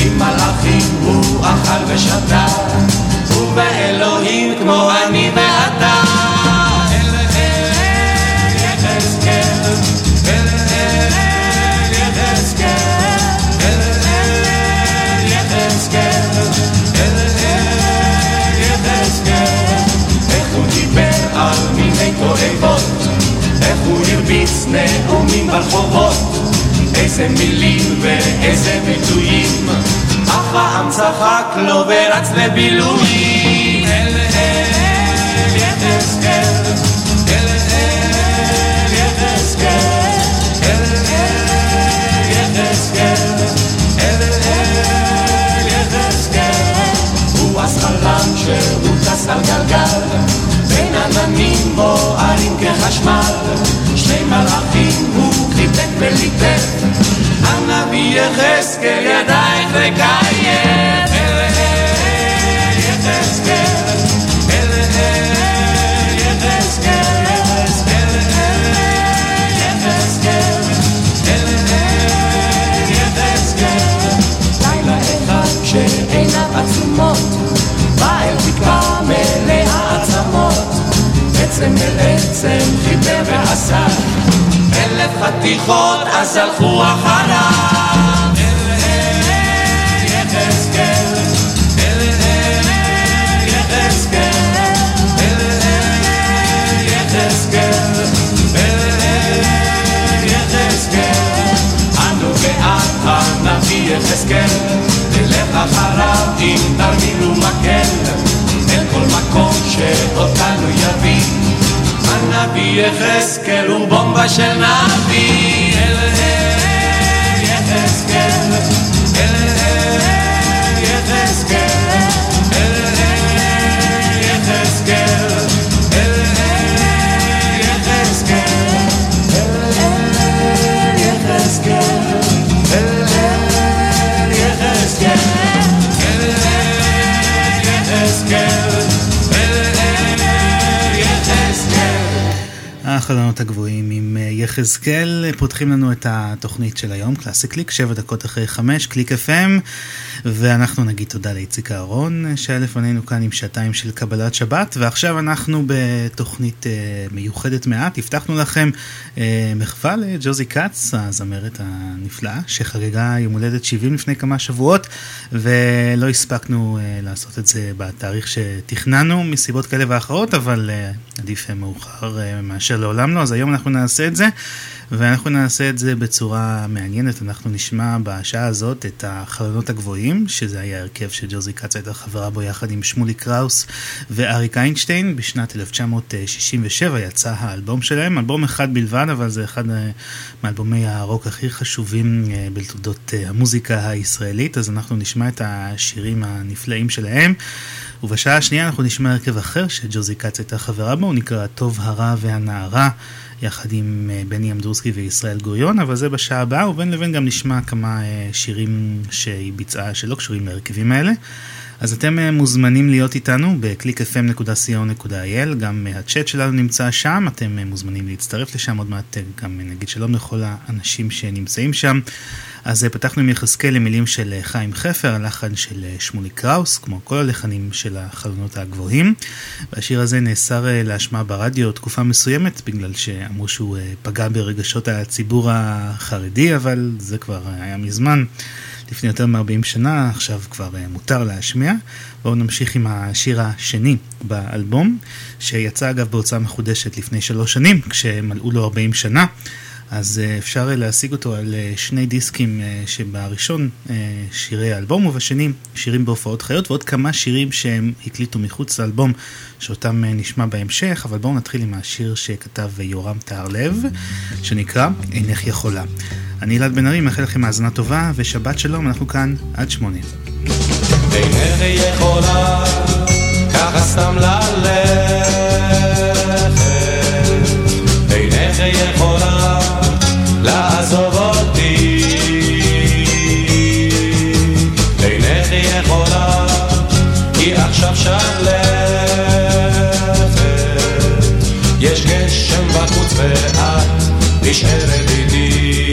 עם מלאכים הוא אכל ושתה נאומים ברחובות, איזה מילים ואיזה ביטויים, אך העם צחק לו ורץ לבילויים. אל אל יחזקאל, אל שהוא טס על גלגל. בין עננים בוערים כחשמל, שני מלאכים הוא חיבק וליטף, הנביא יחזקאל ידייך לקיים. יחזקאל, יחזקאל, לילה אחד כשעיניו עצומות, בא אל תקווה מלאה עצמות. עצם אל עצם חיבר ועשה אלף חתיכות אז הלכו אחריו הנביא יחזקאל, תלך אחריו אם תרמיל ומקל, אל כל מקום שאותנו יביא. הנביא יחזקאל הוא בומבה של נביא אל אל יחזקאל החלונות הגבוהים עם אה, יחזקאל, פותחים לנו את התוכנית של היום, קלאסי קליק, שבע דקות אחרי חמש, קליק FM, ואנחנו נגיד תודה לאיציק אהרון שהיה לפנינו כאן עם שעתיים של קבלת שבת, ועכשיו אנחנו בתוכנית אה, מיוחדת מעט, הבטחנו לכם אה, מחווה לג'וזי כץ, הזמרת הנפלאה, שחגגה יום הולדת 70 לפני כמה שבועות, ולא הספקנו לעשות את זה בתאריך שתכננו מסיבות כאלה ואחרות, אבל עדיף מאוחר מאשר לעולם לא, אז היום אנחנו נעשה את זה, ואנחנו נעשה את זה בצורה מעניינת. אנחנו נשמע בשעה הזאת את החלונות הגבוהים, שזה היה הרכב שג'וזי כץ הייתה חברה בו יחד עם שמולי קראוס ואריק איינשטיין. בשנת 1967 יצא האלבום שלהם, אלבום אחד בלבד, אבל זה אחד אה, מאלבומי הרוק הכי חשובים אה, בתולדות אה, המוזיקה הישראלית, אז אנחנו נשמע את השירים הנפלאים שלהם. ובשעה השנייה אנחנו נשמע הרכב אחר שג'וזי כץ הייתה חברה בו, הוא נקרא הטוב, הרע והנערה, יחד עם אה, בני אמדורסקי וישראל גוריון, אבל זה בשעה הבאה, ובין לבין גם נשמע כמה אה, שירים שהיא ביצעה שלא קשורים להרכבים האלה. אז אתם אה, מוזמנים להיות איתנו ב-clickfm.co.il, גם הצ'אט שלנו נמצא שם, אתם מוזמנים להצטרף לשם, עוד מעט גם נגיד שלום לכל האנשים שנמצאים שם. אז פתחנו עם יחזקאל למילים של חיים חפר, הלחן של שמולי קראוס, כמו כל הלחנים של החלונות הגבוהים. והשיר הזה נאסר להשמעה ברדיו תקופה מסוימת, בגלל שאמרו שהוא פגע ברגשות הציבור החרדי, אבל זה כבר היה מזמן. לפני יותר מ-40 שנה, עכשיו כבר מותר להשמיע. בואו נמשיך עם השיר השני באלבום, שיצא אגב בהוצאה מחודשת לפני שלוש שנים, כשמלאו לו 40 שנה. אז אפשר להשיג אותו על שני דיסקים שבראשון שירי האלבום ובשני שירים בהופעות חיות ועוד כמה שירים שהם הקליטו מחוץ לאלבום שאותם נשמע בהמשך, אבל בואו נתחיל עם השיר שכתב יורם טהרלב שנקרא אינך יכולה. אני אלעד בן ארי, מאחל לכם האזנה טובה ושבת שלום, אנחנו כאן עד שמונה. יכולה לעזוב אותי. אינך יכולה כי עכשיו שלכת יש גשם בחוץ ואת נשארת איתי.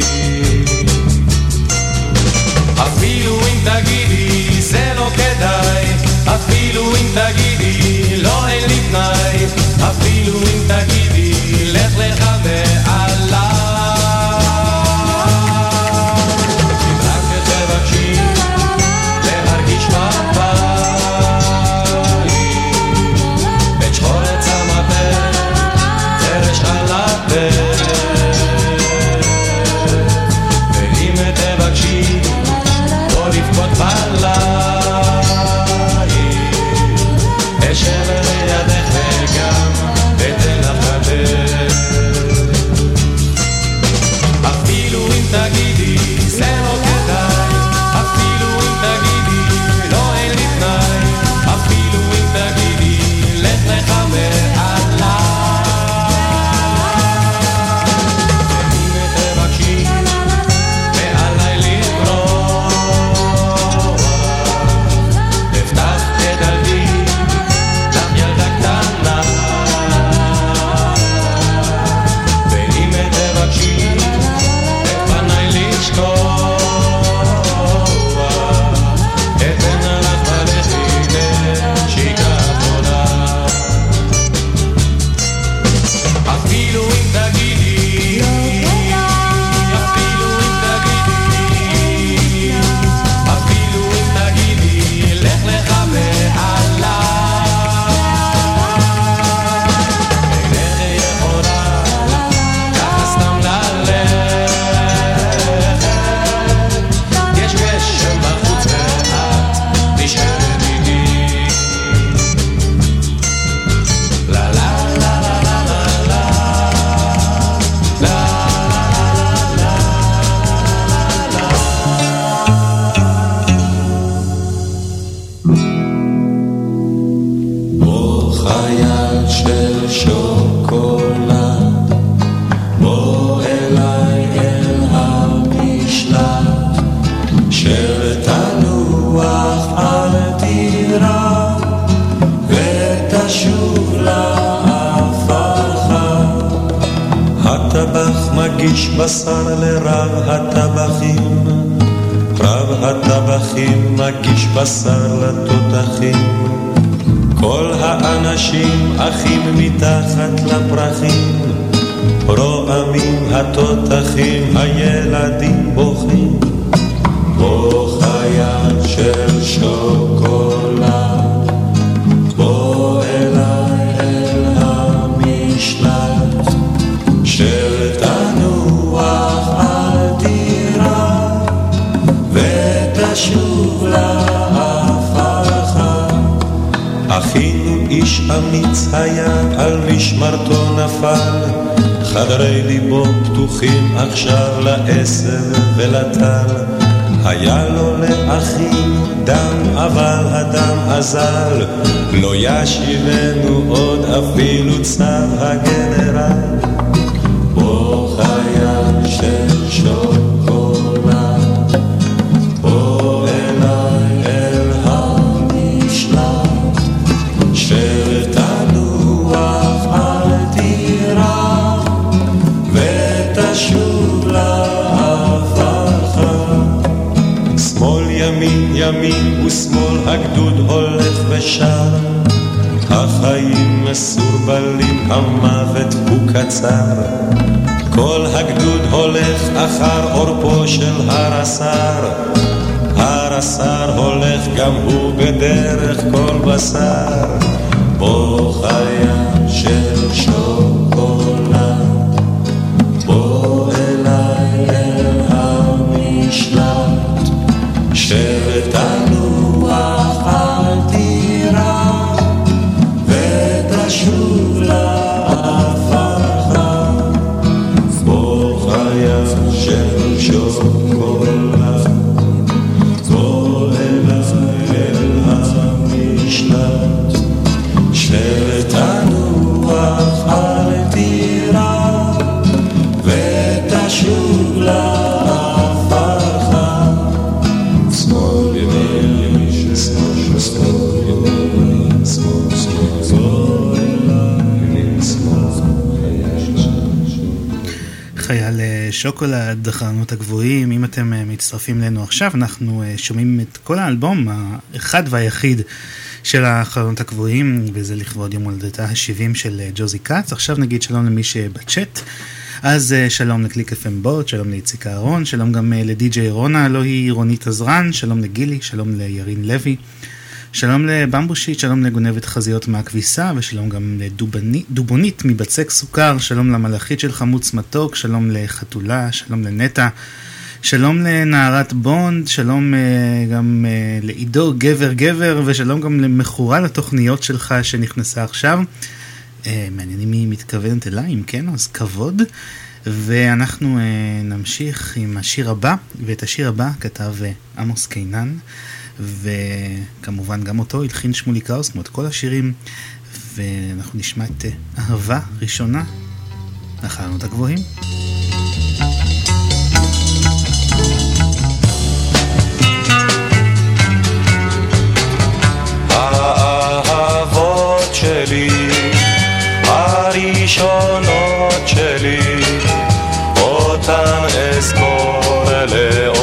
אפילו אם תגידי זה לא כדאי. אפילו אם תגידי לא אין לי תנאי. אפילו אם תגידי לרב הטבחים, רב הטבחים מגיש בשר לתותחים. כל האנשים אחים מתחת לפרחים, רועמים התותחים, הילדים בוכים. בוך היד של שור אמיץ היה, על משמרתו נפל. חדרי ליבו פתוחים עכשיו לעשב ולטל. היה לו לאחים דם, אבל הדם אזל. לא ישיבנו עוד אפילו צו הגנרל. המוות הוא קצר. כל הגדוד הולך אחר עורפו של הר הסר הר הסר הולך גם הוא בדרך כל בשר. בו חיה שוקולד, החלונות הגבוהים, אם אתם אה, מצטרפים אלינו עכשיו, אנחנו אה, שומעים את כל האלבום האחד והיחיד של החלונות הגבוהים, וזה לכבוד יום הולדתה ה-70 של אה, ג'וזי כץ. עכשיו נגיד שלום למי שבצ'אט. אז אה, שלום לקליק FM בוט, שלום לאיציק אהרון, שלום גם אה, לדי.ג'יי רונה, לא היא רונית עזרן, שלום לגילי, שלום לירין לוי, שלום לבמבושיט, שלום לגונבת חזיות מהכביסה, ושלום גם לדובונית מבצק סוכר, שלום למלאכית של חמוץ מתוק, שלום לחתולה, שלום לנטע, שלום לנערת בונד, שלום uh, גם uh, לעידו גבר גבר, ושלום גם למכורה לתוכניות שלך שנכנסה עכשיו. Uh, מעניין אם היא מתכוונת אליי, אם כן, אז כבוד. ואנחנו uh, נמשיך עם השיר הבא, ואת השיר הבא כתב uh, עמוס קינן, וכמובן גם אותו הלחין שמולי קראוס, כמו את כל השירים, ואנחנו נשמע את אהבה ראשונה, החלונות הגבוהים. האהבות שלי, הראשונות שלי, אותן אזכור לעולם.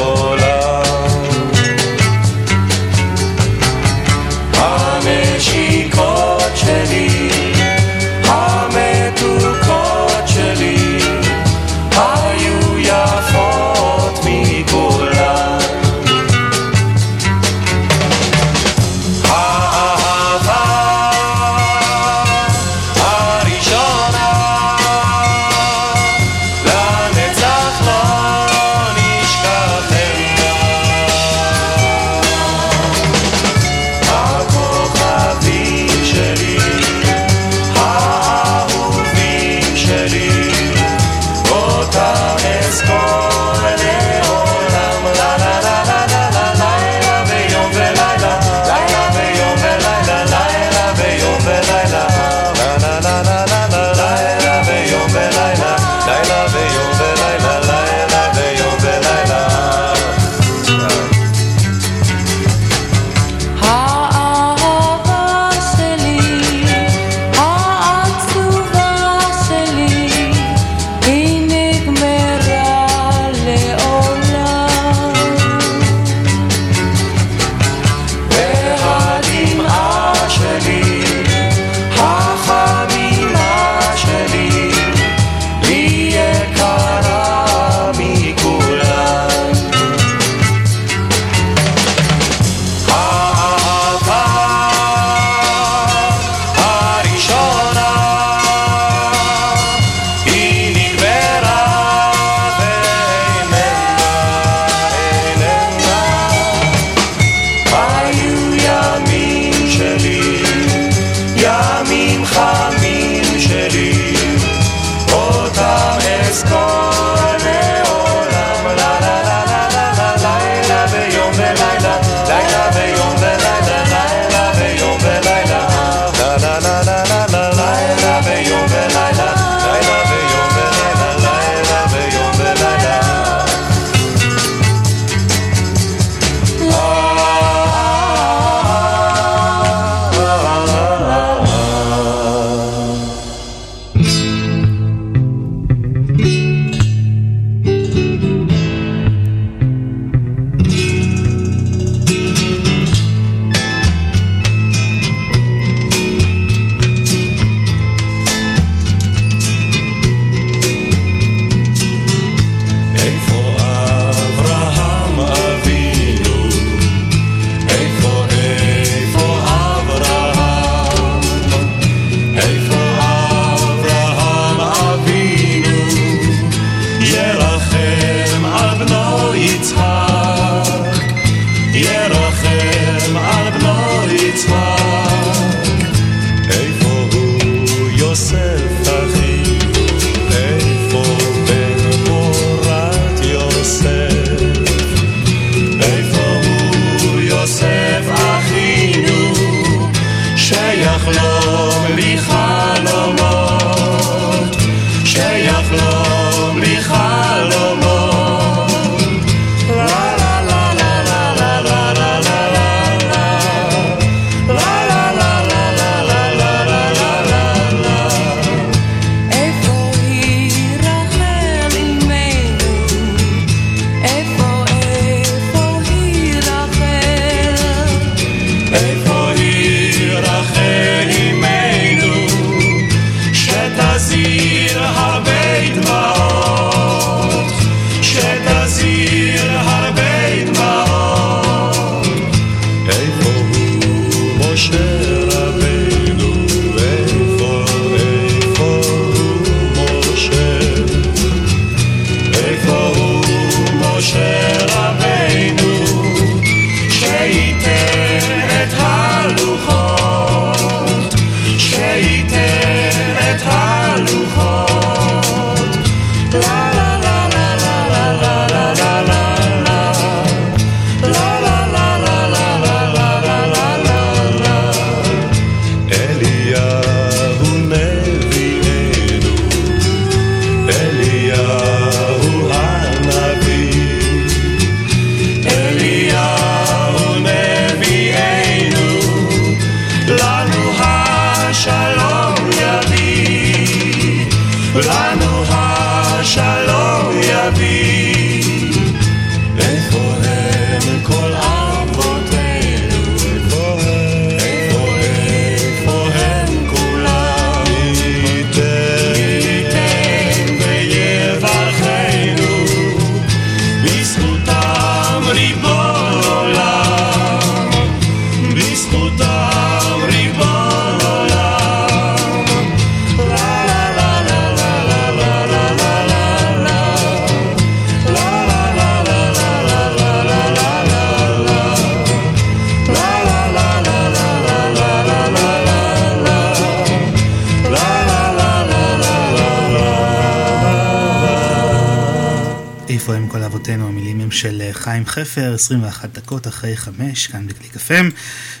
חפר, 21 דקות אחרי 5, כאן בקליק FM.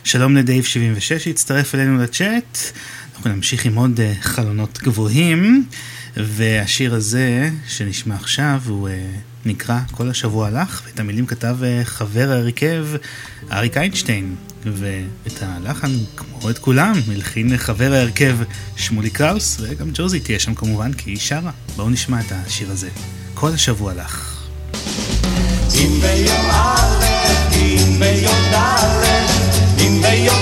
שלום לדייב 76 שהצטרף אלינו לצ'אט. אנחנו נמשיך עם עוד אה, חלונות גבוהים, והשיר הזה שנשמע עכשיו הוא אה, נקרא "כל השבוע הלך", ואת המילים כתב אה, חבר ההרכב אריק איינשטיין, ואת הלחן, כמו את כולם, מלחין חבר ההרכב שמולי קראוס, וגם ג'וזי תהיה שם כמובן כי היא שרה. בואו נשמע את השיר הזה. כל השבוע לך. darling in the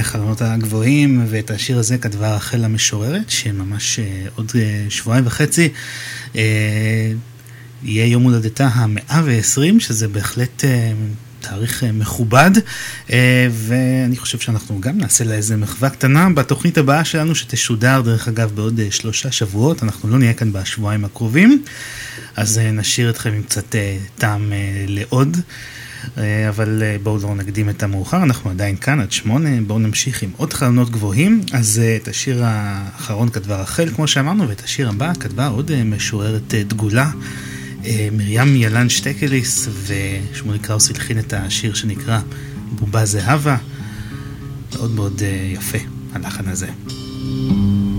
זמר נוגע, חלונות הגבוהים, ואת השיר הזה כתבה רחל המשוררת, שממש אה, עוד אה, שבועיים וחצי אה, יהיה יום הולדתה המאה ועשרים, שזה בהחלט תאריך מכובד, ואני חושב שאנחנו גם נעשה לה איזה מחווה קטנה בתוכנית הבאה שלנו, שתשודר דרך אגב בעוד שלושה שבועות, אנחנו לא נהיה כאן בשבועיים הקרובים, אז נשאיר אתכם עם קצת טעם לעוד. אה, אבל אה, בואו לא נקדים את המאוחר, אנחנו עדיין כאן עד שמונה, בואו נמשיך עם עוד חלונות גבוהים. אז אה, את השיר האחרון כתבה רחל, כמו שאמרנו, ואת השיר הבא כתבה עוד משוררת דגולה, מרים ילן שטקליס, ושמולי קראוס הלחין את השיר שנקרא בובה זהבה. מאוד מאוד יפה, הלחן הזה. עייפה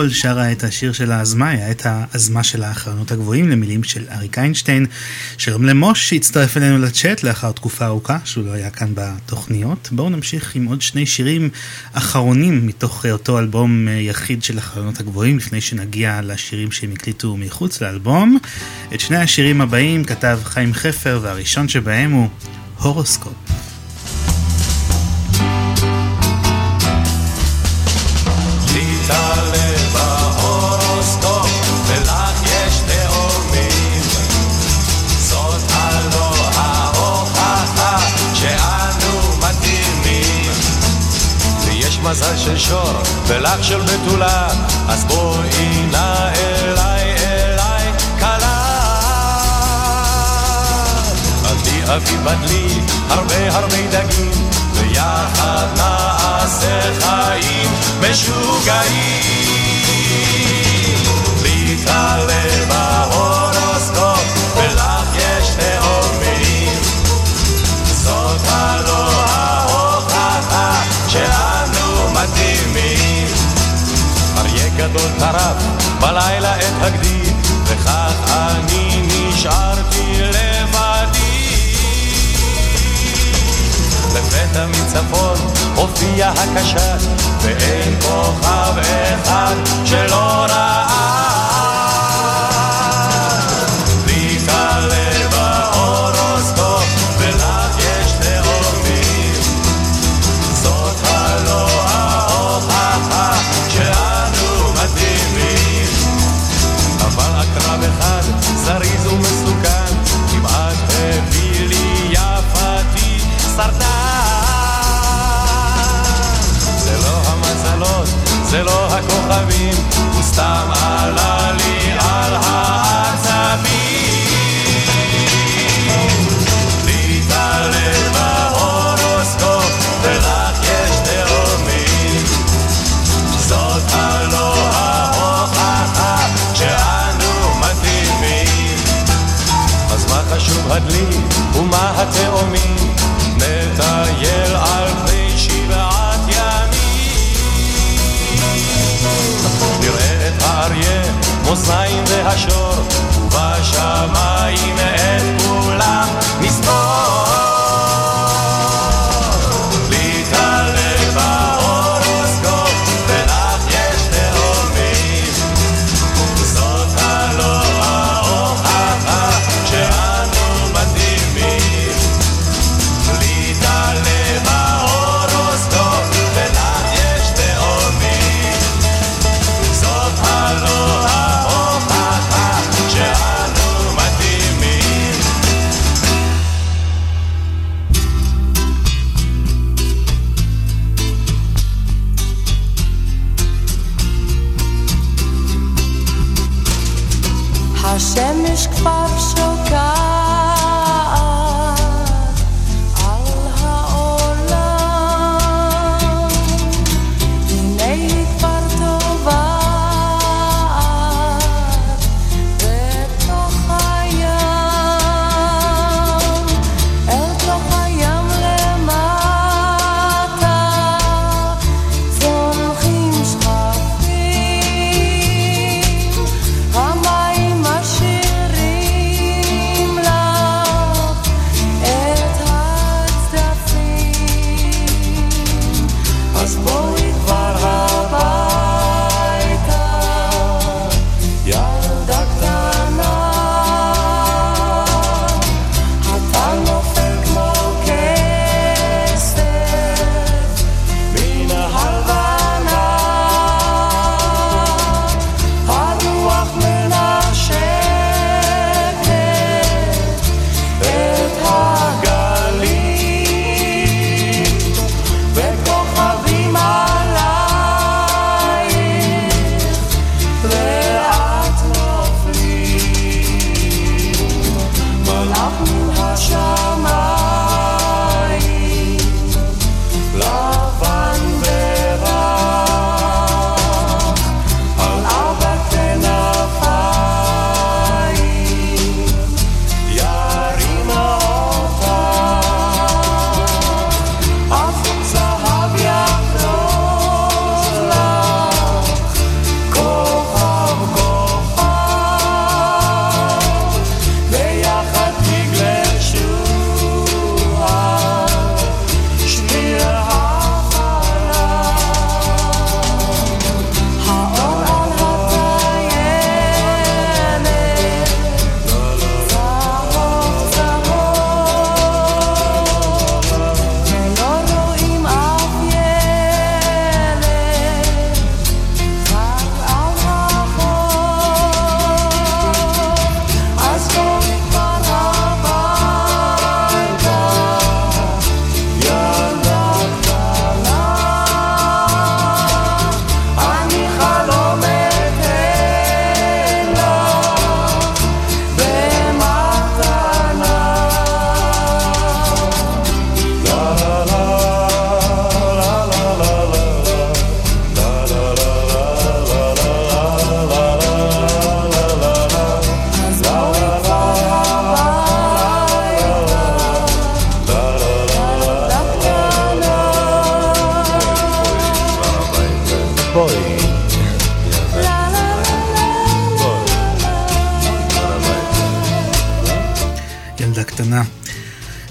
שמרגול שרה את השיר של האזמה, היה את האזמה של האחרונות הגבוהים למילים של אריק איינשטיין. שלום למוש שהצטרף אלינו לצ'אט לאחר תקופה ארוכה שהוא לא היה כאן בתוכניות. בואו נמשיך עם עוד שני שירים אחרונים מתוך אותו אלבום יחיד של החלונות הגבוהים, לפני שנגיע לשירים שהם הקליטו מחוץ לאלבום. את שני השירים הבאים כתב חיים חפר, והראשון שבהם הוא הורוסקופ. של שור, ולך של בתולה, אז בואי נא אליי, אליי, כלה. אבי אבי בדלי, הרבה הרבה דגים, ויחד נעשה חיים משוגעים. להתעלה גדול טרף בלילה את הגדי, וכך אני נשארתי לבדי. לפתע מצפון הופיע הקשת, ואין כוכב אחד שלא ראה. הכוכבים, הוא סתם עלה לי על העצבים. להתעלה בהורוסקופ, ולך יש תאומים. זאת הלא ההוכחה שאנו מתאימים. אז מה חשוב הדלי ומה התאומים? paixão.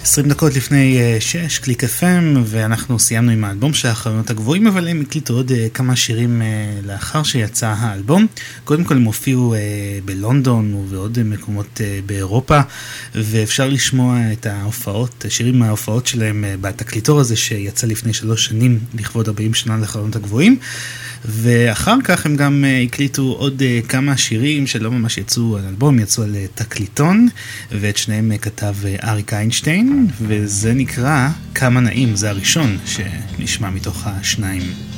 20 דקות לפני 6, אה, קליק FM, ואנחנו סיימנו עם האלבום של החלונות הגבוהים, אבל הם הקליטו עוד אה, כמה שירים אה, לאחר שיצא האלבום. קודם כל הם הופיעו בלונדון ובעוד מקומות באירופה, ואפשר לשמוע את ההופעות, שירים מההופעות שלהם בתקליטור הזה שיצא לפני שלוש שנים לכבוד 40 שנה לחלונות הגבוהים. ואחר כך הם גם אה, הקליטו עוד אה, כמה שירים שלא ממש יצאו על אלבום, יצאו על אה, תקליטון, ואת שניהם כתב אריק איינשטיין, וזה נקרא כמה נעים, זה הראשון שנשמע מתוך השניים.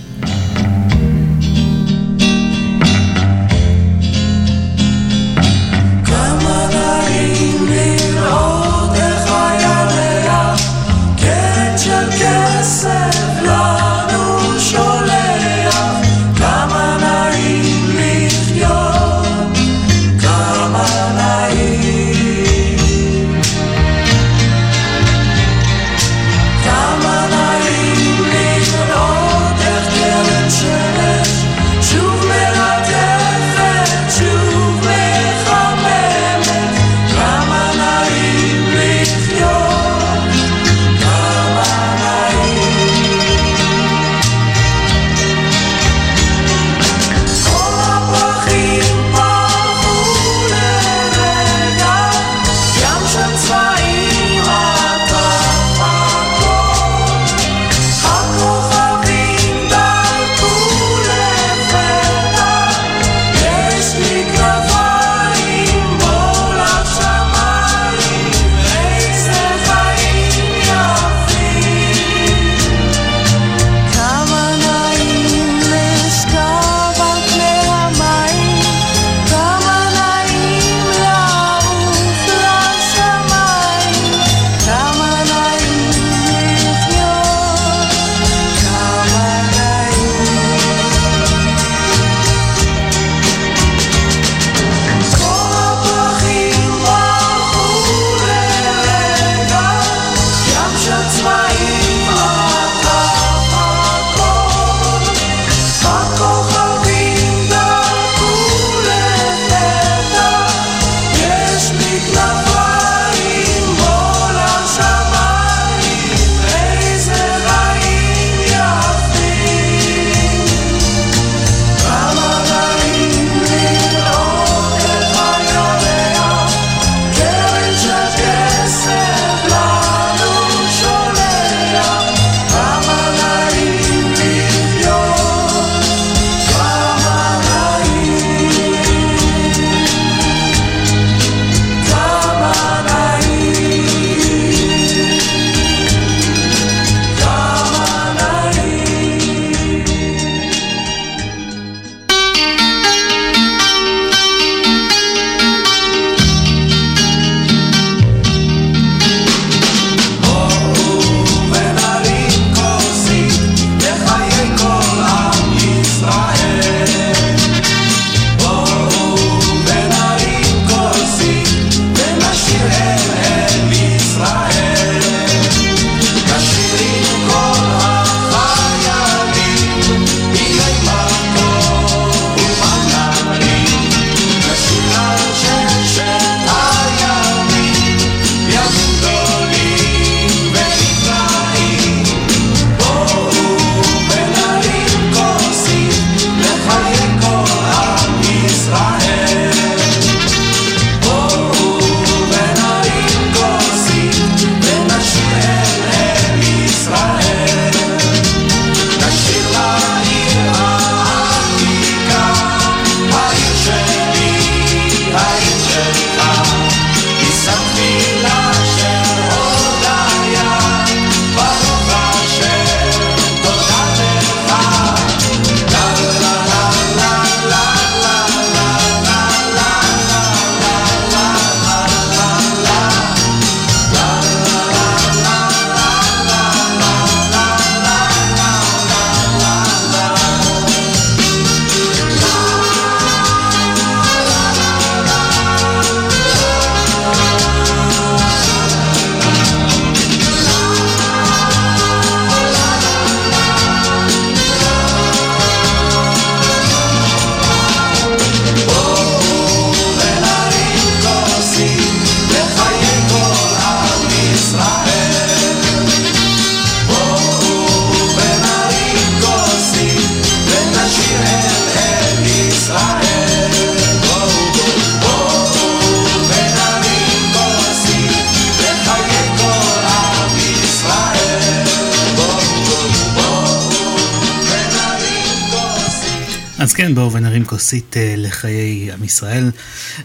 עם ישראל,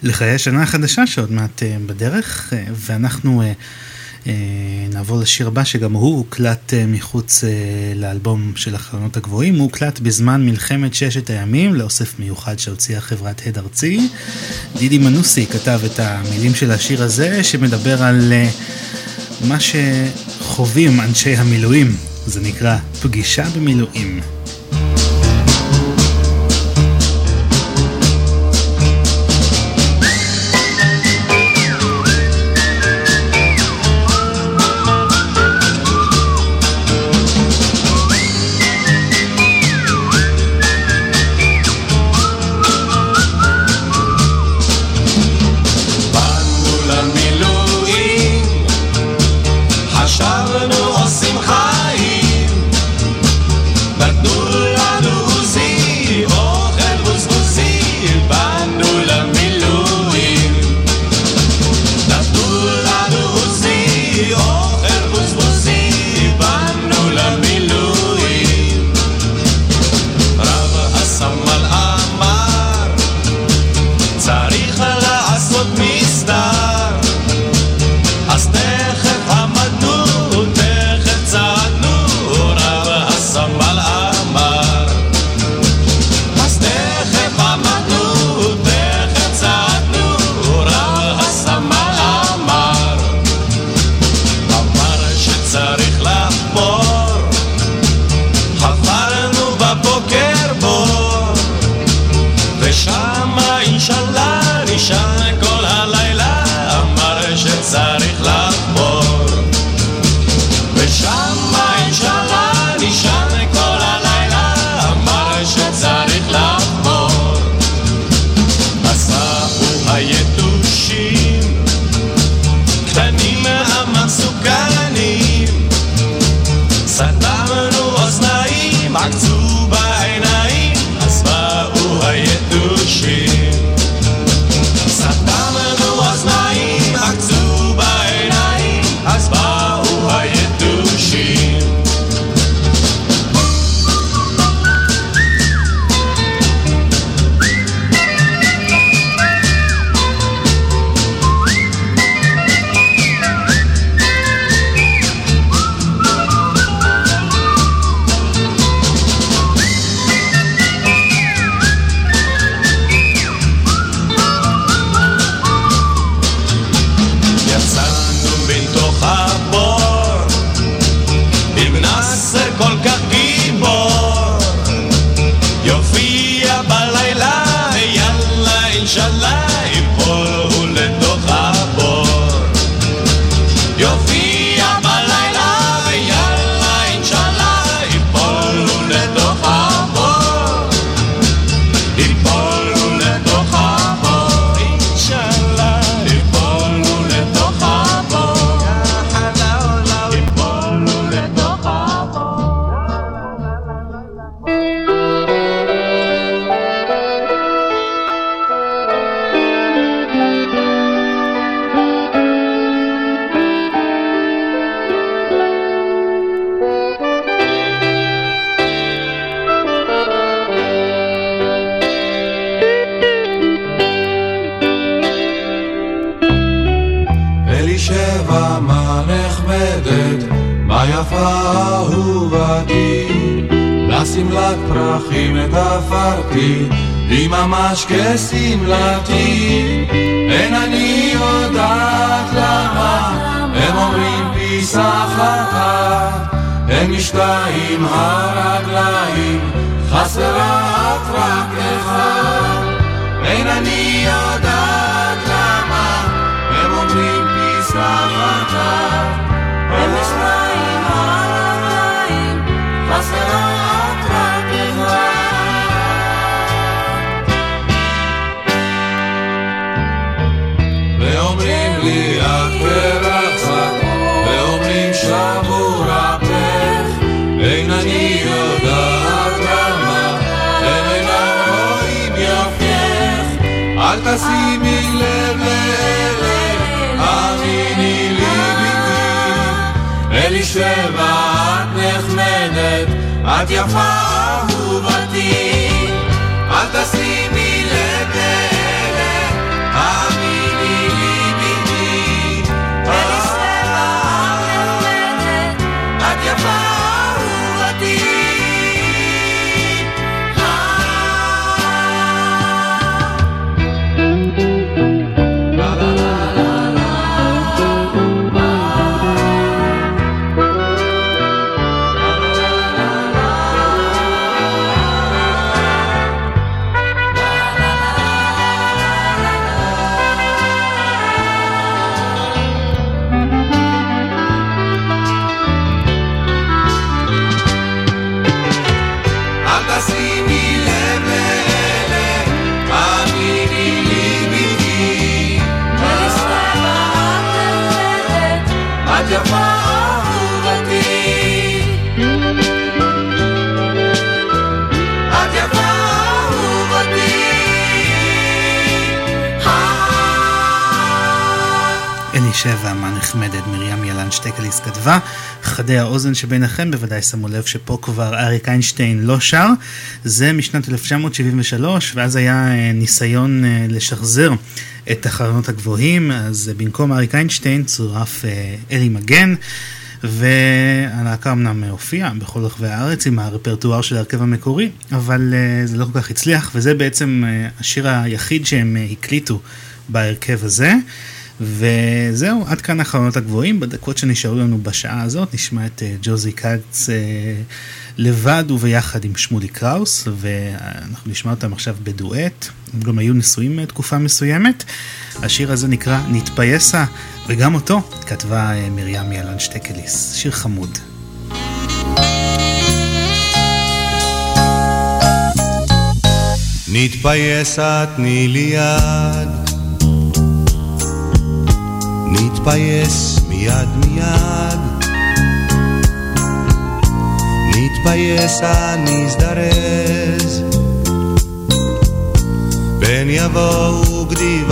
לחיי השנה החדשה שעוד מעט uh, בדרך, uh, ואנחנו uh, נעבור לשיר הבא שגם הוא הוקלט מחוץ לאלבום של החלונות הגבוהים, הוא הוקלט בזמן מלחמת ששת הימים לאוסף מיוחד שהוציאה חברת הד ארצי. דידי מנוסי כתב את המילים של השיר הזה שמדבר על מה שחווים אנשי המילואים, זה נקרא פגישה במילואים. שביניכם בוודאי שמו לב שפה כבר אריק איינשטיין לא שר. זה משנת 1973, ואז היה אה, ניסיון אה, לשחזר את החלונות הגבוהים, אז במקום אריק איינשטיין צורף אלי מגן. והלהקה אמנם הופיעה בכל רחבי הארץ עם הרפרטואר של ההרכב המקורי, אבל זה לא כל כך הצליח, וזה בעצם השיר היחיד שהם הקליטו בהרכב הזה. וזהו, עד כאן החלונות הגבוהים. בדקות שנשארו לנו בשעה הזאת נשמע את uh, ג'וזי קאץ uh, לבד וביחד עם שמולי קראוס, ואנחנו נשמע אותם עכשיו בדואט. הם גם היו נשואים uh, תקופה מסוימת. השיר הזה נקרא נתפייסה, וגם אותו כתבה מרים ילן שטקליס. שיר חמוד. נתפייסה תני לי יד נתפייס מיד מיד. נתפייס הנזדרז פן יבואו גדי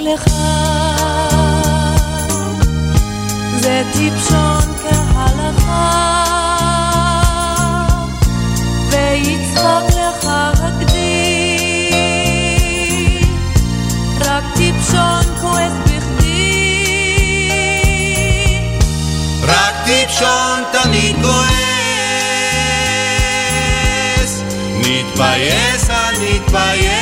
תצחק לך, זה טיפשון כהלכה, ויצחק לך הגדי, רק טיפשון כועס בכדי. רק טיפשון תמיד כועס נתפייס, נתפייס.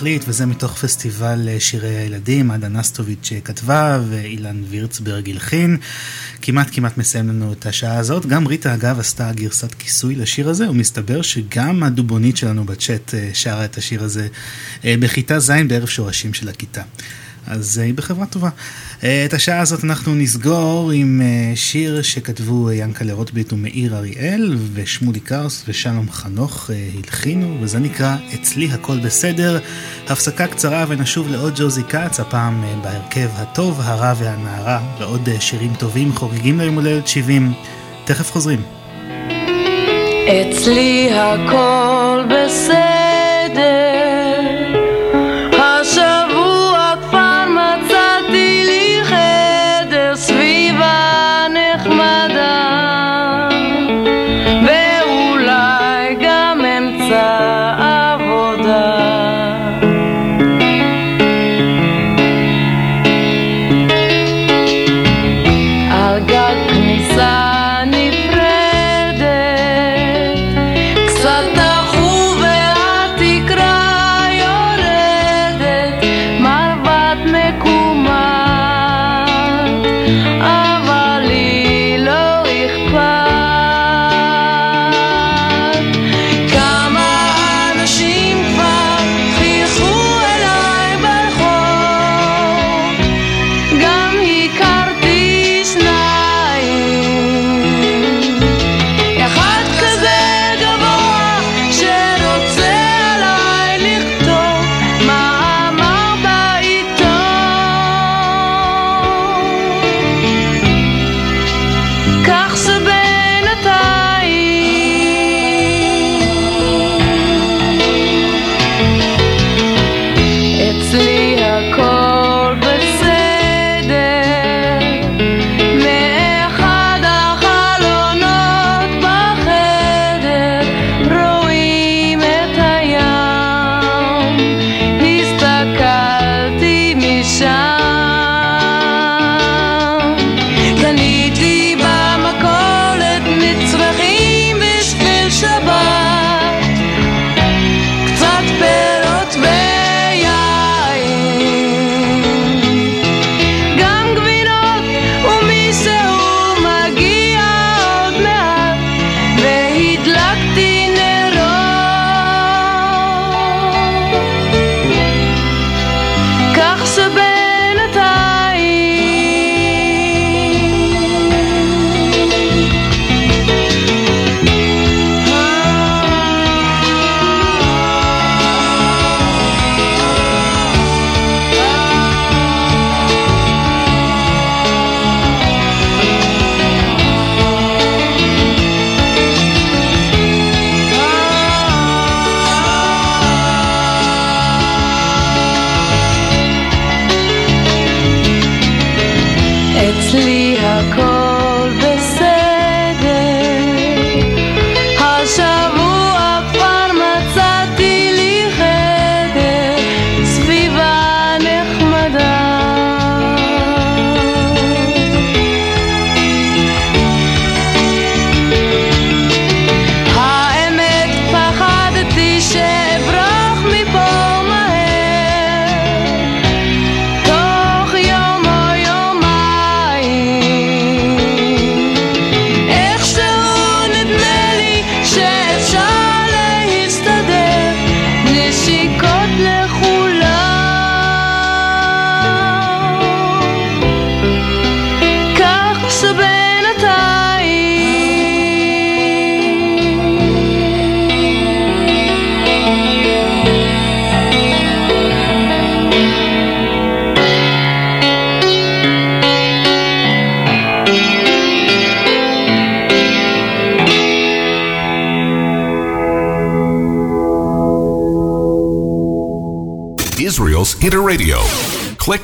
להחליט, וזה מתוך פסטיבל אה, שירי הילדים, עדה נסטוביץ' כתבה ואילן וירצברג הלחין. כמעט כמעט מסיים לנו את השעה הזאת. גם ריטה אגב עשתה גרסת כיסוי לשיר הזה, ומסתבר שגם הדובונית שלנו בצ'אט שרה את השיר הזה בכיתה ז' בערב שורשים של הכיתה. אז היא בחברה טובה. אה, את השעה הזאת אנחנו נסגור עם אה, שיר שכתבו ינקלה רוטביט ומאיר אריאל ושמולי קרס ושלום חנוך אה, הלחינו וזה נקרא אצלי הכל בסדר. הפסקה קצרה ונשוב לעוד ג'וזי כץ, הפעם בהרכב הטוב, הרע והנערה ועוד שירים טובים חוגגים ליום הולדת 70. תכף חוזרים. אצלי הכל בסדר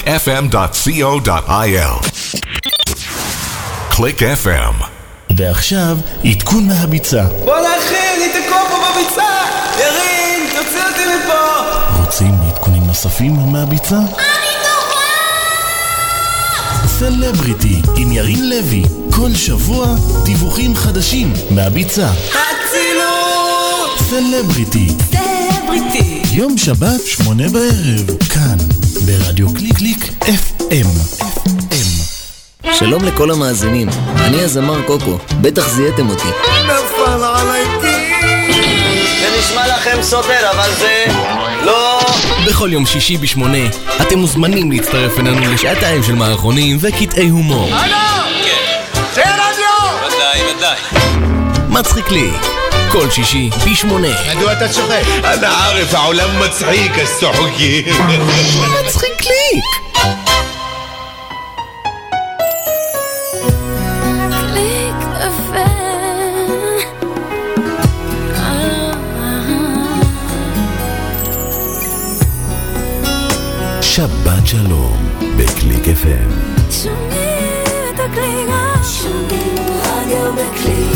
clickfm.co.il. קליק FM. ועכשיו, עדכון מהביצה. בוא נכין, היא תקוע פה בביצה! ירין, תוציא אותי מפה! רוצים עדכונים נוספים מהביצה? אני טובה! סלבריטי עם ירין לוי, כל שבוע דיווחים חדשים מהביצה. אצילות! סלבריטי. סלבריטי בריטי. יום שבת, שמונה בערב, כאן, ברדיו קליק קליק FM. FM. שלום לכל המאזינים, אני הזמר קוקו, בטח זיהיתם אותי. נפל עליי זה נשמע לכם סותר, אבל זה לא... בכל יום שישי בשמונה, אתם מוזמנים להצטרף אלינו לשעתיים של מערכונים וקטעי הומור. הלו! כן. זה רדיו! ודאי, ודאי. מצחיק לי. כל שישי, בשמונה. מדוע אתה צוחק? אנא ערף, העולם מצחיק, אז צוחקים. מצחיק לי! שבת שלום בקליק FM. שומעים את הקליק, שומעים רדיו בקליק.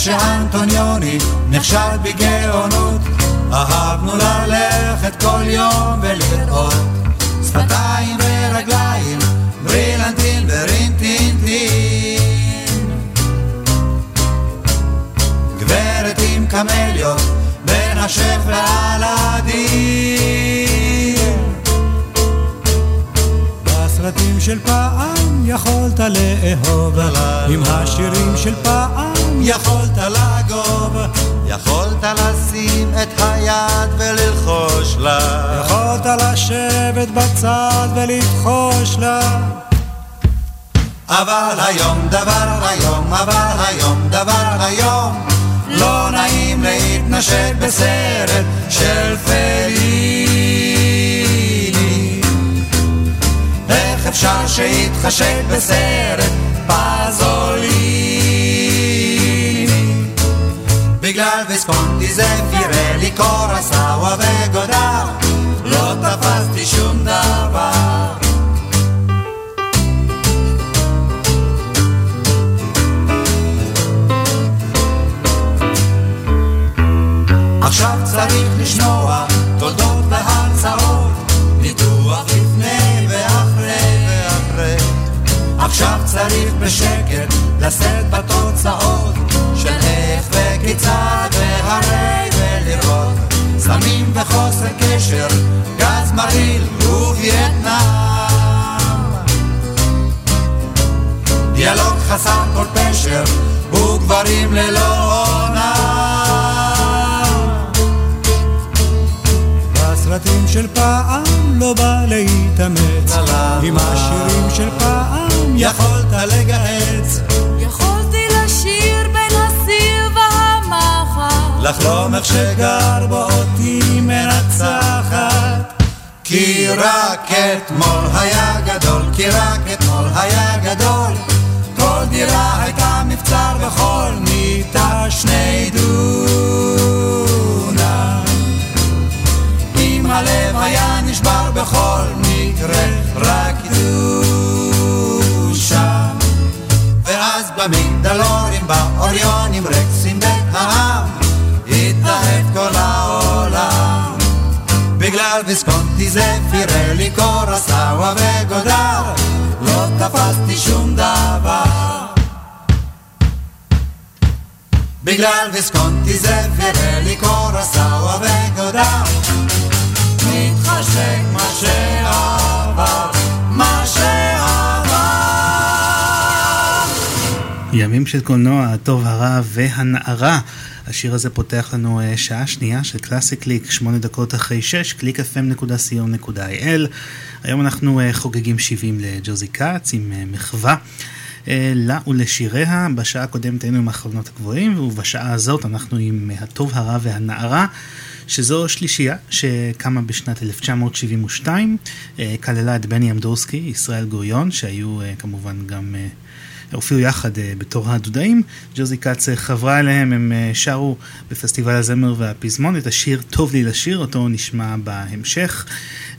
לפני שאנטוניוני נכשל בגאונות, אהבנו ללכת כל יום ולראות שפתיים ורגליים, ברילנטין ורינטינטין. גברת עם קמליות, בין השף והלדין. בסרטים של פעם יכולת לאהוב, עם השירים של פעם יכולת לגוב. יכולת לשים את היד וללחוש לה. יכולת לשבת בצד ולבחוש לה. אבל היום דבר היום, אבל היום דבר היום, לא נעים להתנשק בסרט של פליני. איך אפשר שיתחשק בסרט פזוליני? בגלל ויסקונטי זה פירלי קורסאווה וגודר, לא תפסתי שום דבר. עכשיו צריך לשמוע תולדות והרצאות, ניתוח לפני ואחרי ואחרי. עכשיו צריך בשקט לשאת בתוצאות של איך וכיצד והרי ולראות סמים וחוסר קשר, גז מרעיל ווייטנאם. דיאלוג חסר כל פשר וגברים ללא עונה. בסרטים של פעם לא בא להתאמץ, עם השירים של פעם יכולת לגהץ. לחלום איך שגר בו אותי מנצחת. כי רק אתמול היה גדול, כי רק אתמול היה גדול. כל דירה הייתה מבצר וכל מיטה שני דונם. אם הלב היה נשבר בכל מקרה, רק קדושה. ואז במגדלורים, באוריונים, רקסים התאהב כל העולם. בגלל ויסקונטי זה פירלי קורסאווה וגודר, לא תפסתי שום דבר. בגלל ויסקונטי זה פירלי קורסאווה וגודר, מתחשק מה שעבר. ימים של קולנוע, הטוב, הרע והנערה. השיר הזה פותח לנו אה, שעה שנייה של קלאסי קליק, שמונה דקות אחרי שש, www.clickfm.co.il. היום אנחנו אה, חוגגים 70 לג'וזי כץ עם אה, מחווה. לה ולשיריה, בשעה הקודמת היינו עם החלונות הגבוהים, ובשעה הזאת אנחנו עם הטוב, הרע והנערה. שזו שלישייה שקמה בשנת 1972, כללה את בני אמדורסקי, ישראל גוריון, שהיו כמובן גם הופיעו יחד uh, בתור הדודאים. ג'וזי כץ uh, חברה אליהם, הם uh, שרו בפסטיבל הזמר והפזמון את השיר "טוב לי לשיר", אותו נשמע בהמשך.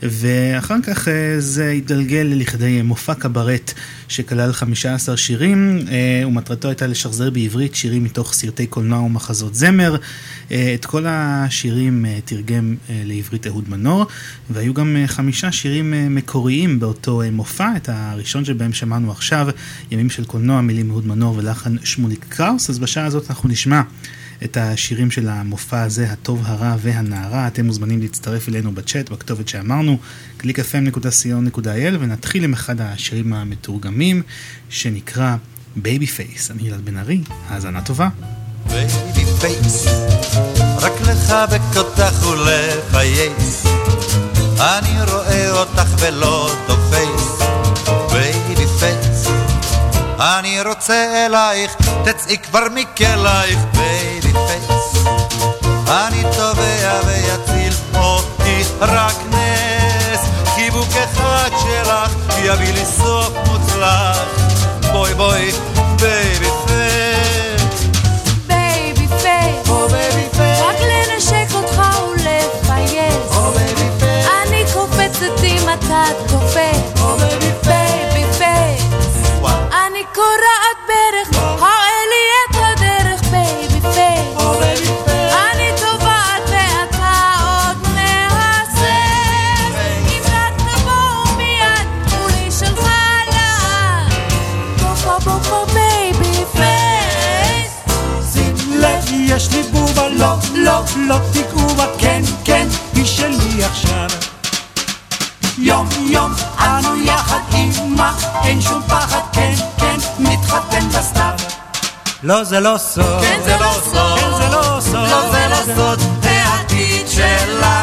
ואחר כך זה התגלגל לכדי מופע קברט שכלל 15 שירים, ומטרתו הייתה לשחזר בעברית שירים מתוך סרטי קולנוע ומחזות זמר. את כל השירים תרגם לעברית אהוד מנור, והיו גם חמישה שירים מקוריים באותו מופע. את הראשון שבהם שמענו עכשיו, ימים של קולנוע, מילים אהוד מנור ולחן שמוליק קראוס. אז בשעה הזאת אנחנו נשמע את השירים של המופע הזה, הטוב, הרע והנערה. אתם מוזמנים להצטרף אלינו בצ'אט, בכתובת שאמרנו, www.clickfm.co.il, ונתחיל עם אחד השירים המתורגמים, שנקרא baby face. אני ילד בן ארי, האזנה טובה. baby face, רק ולפייס, אני רואה אותך ולא תופס, baby face, אני רוצה אלייך, תצאי כבר מכלייך, baby face, אני תובע ויציל אותי רק נס, חיבוק אחד שלך יביא לי סוף מוצלח, בואי בואי, baby face. baby face, או baby face, רק לנשק אותך ולפייס. או baby face, אני קופצת אם אתה תופס. אין שום פחד, כן, כן, נתחתן בסתיו. לא זה לא סוד, כן זה לא סוד, כן זה לא סוד, לא זה לא סוד, העתיד שלנו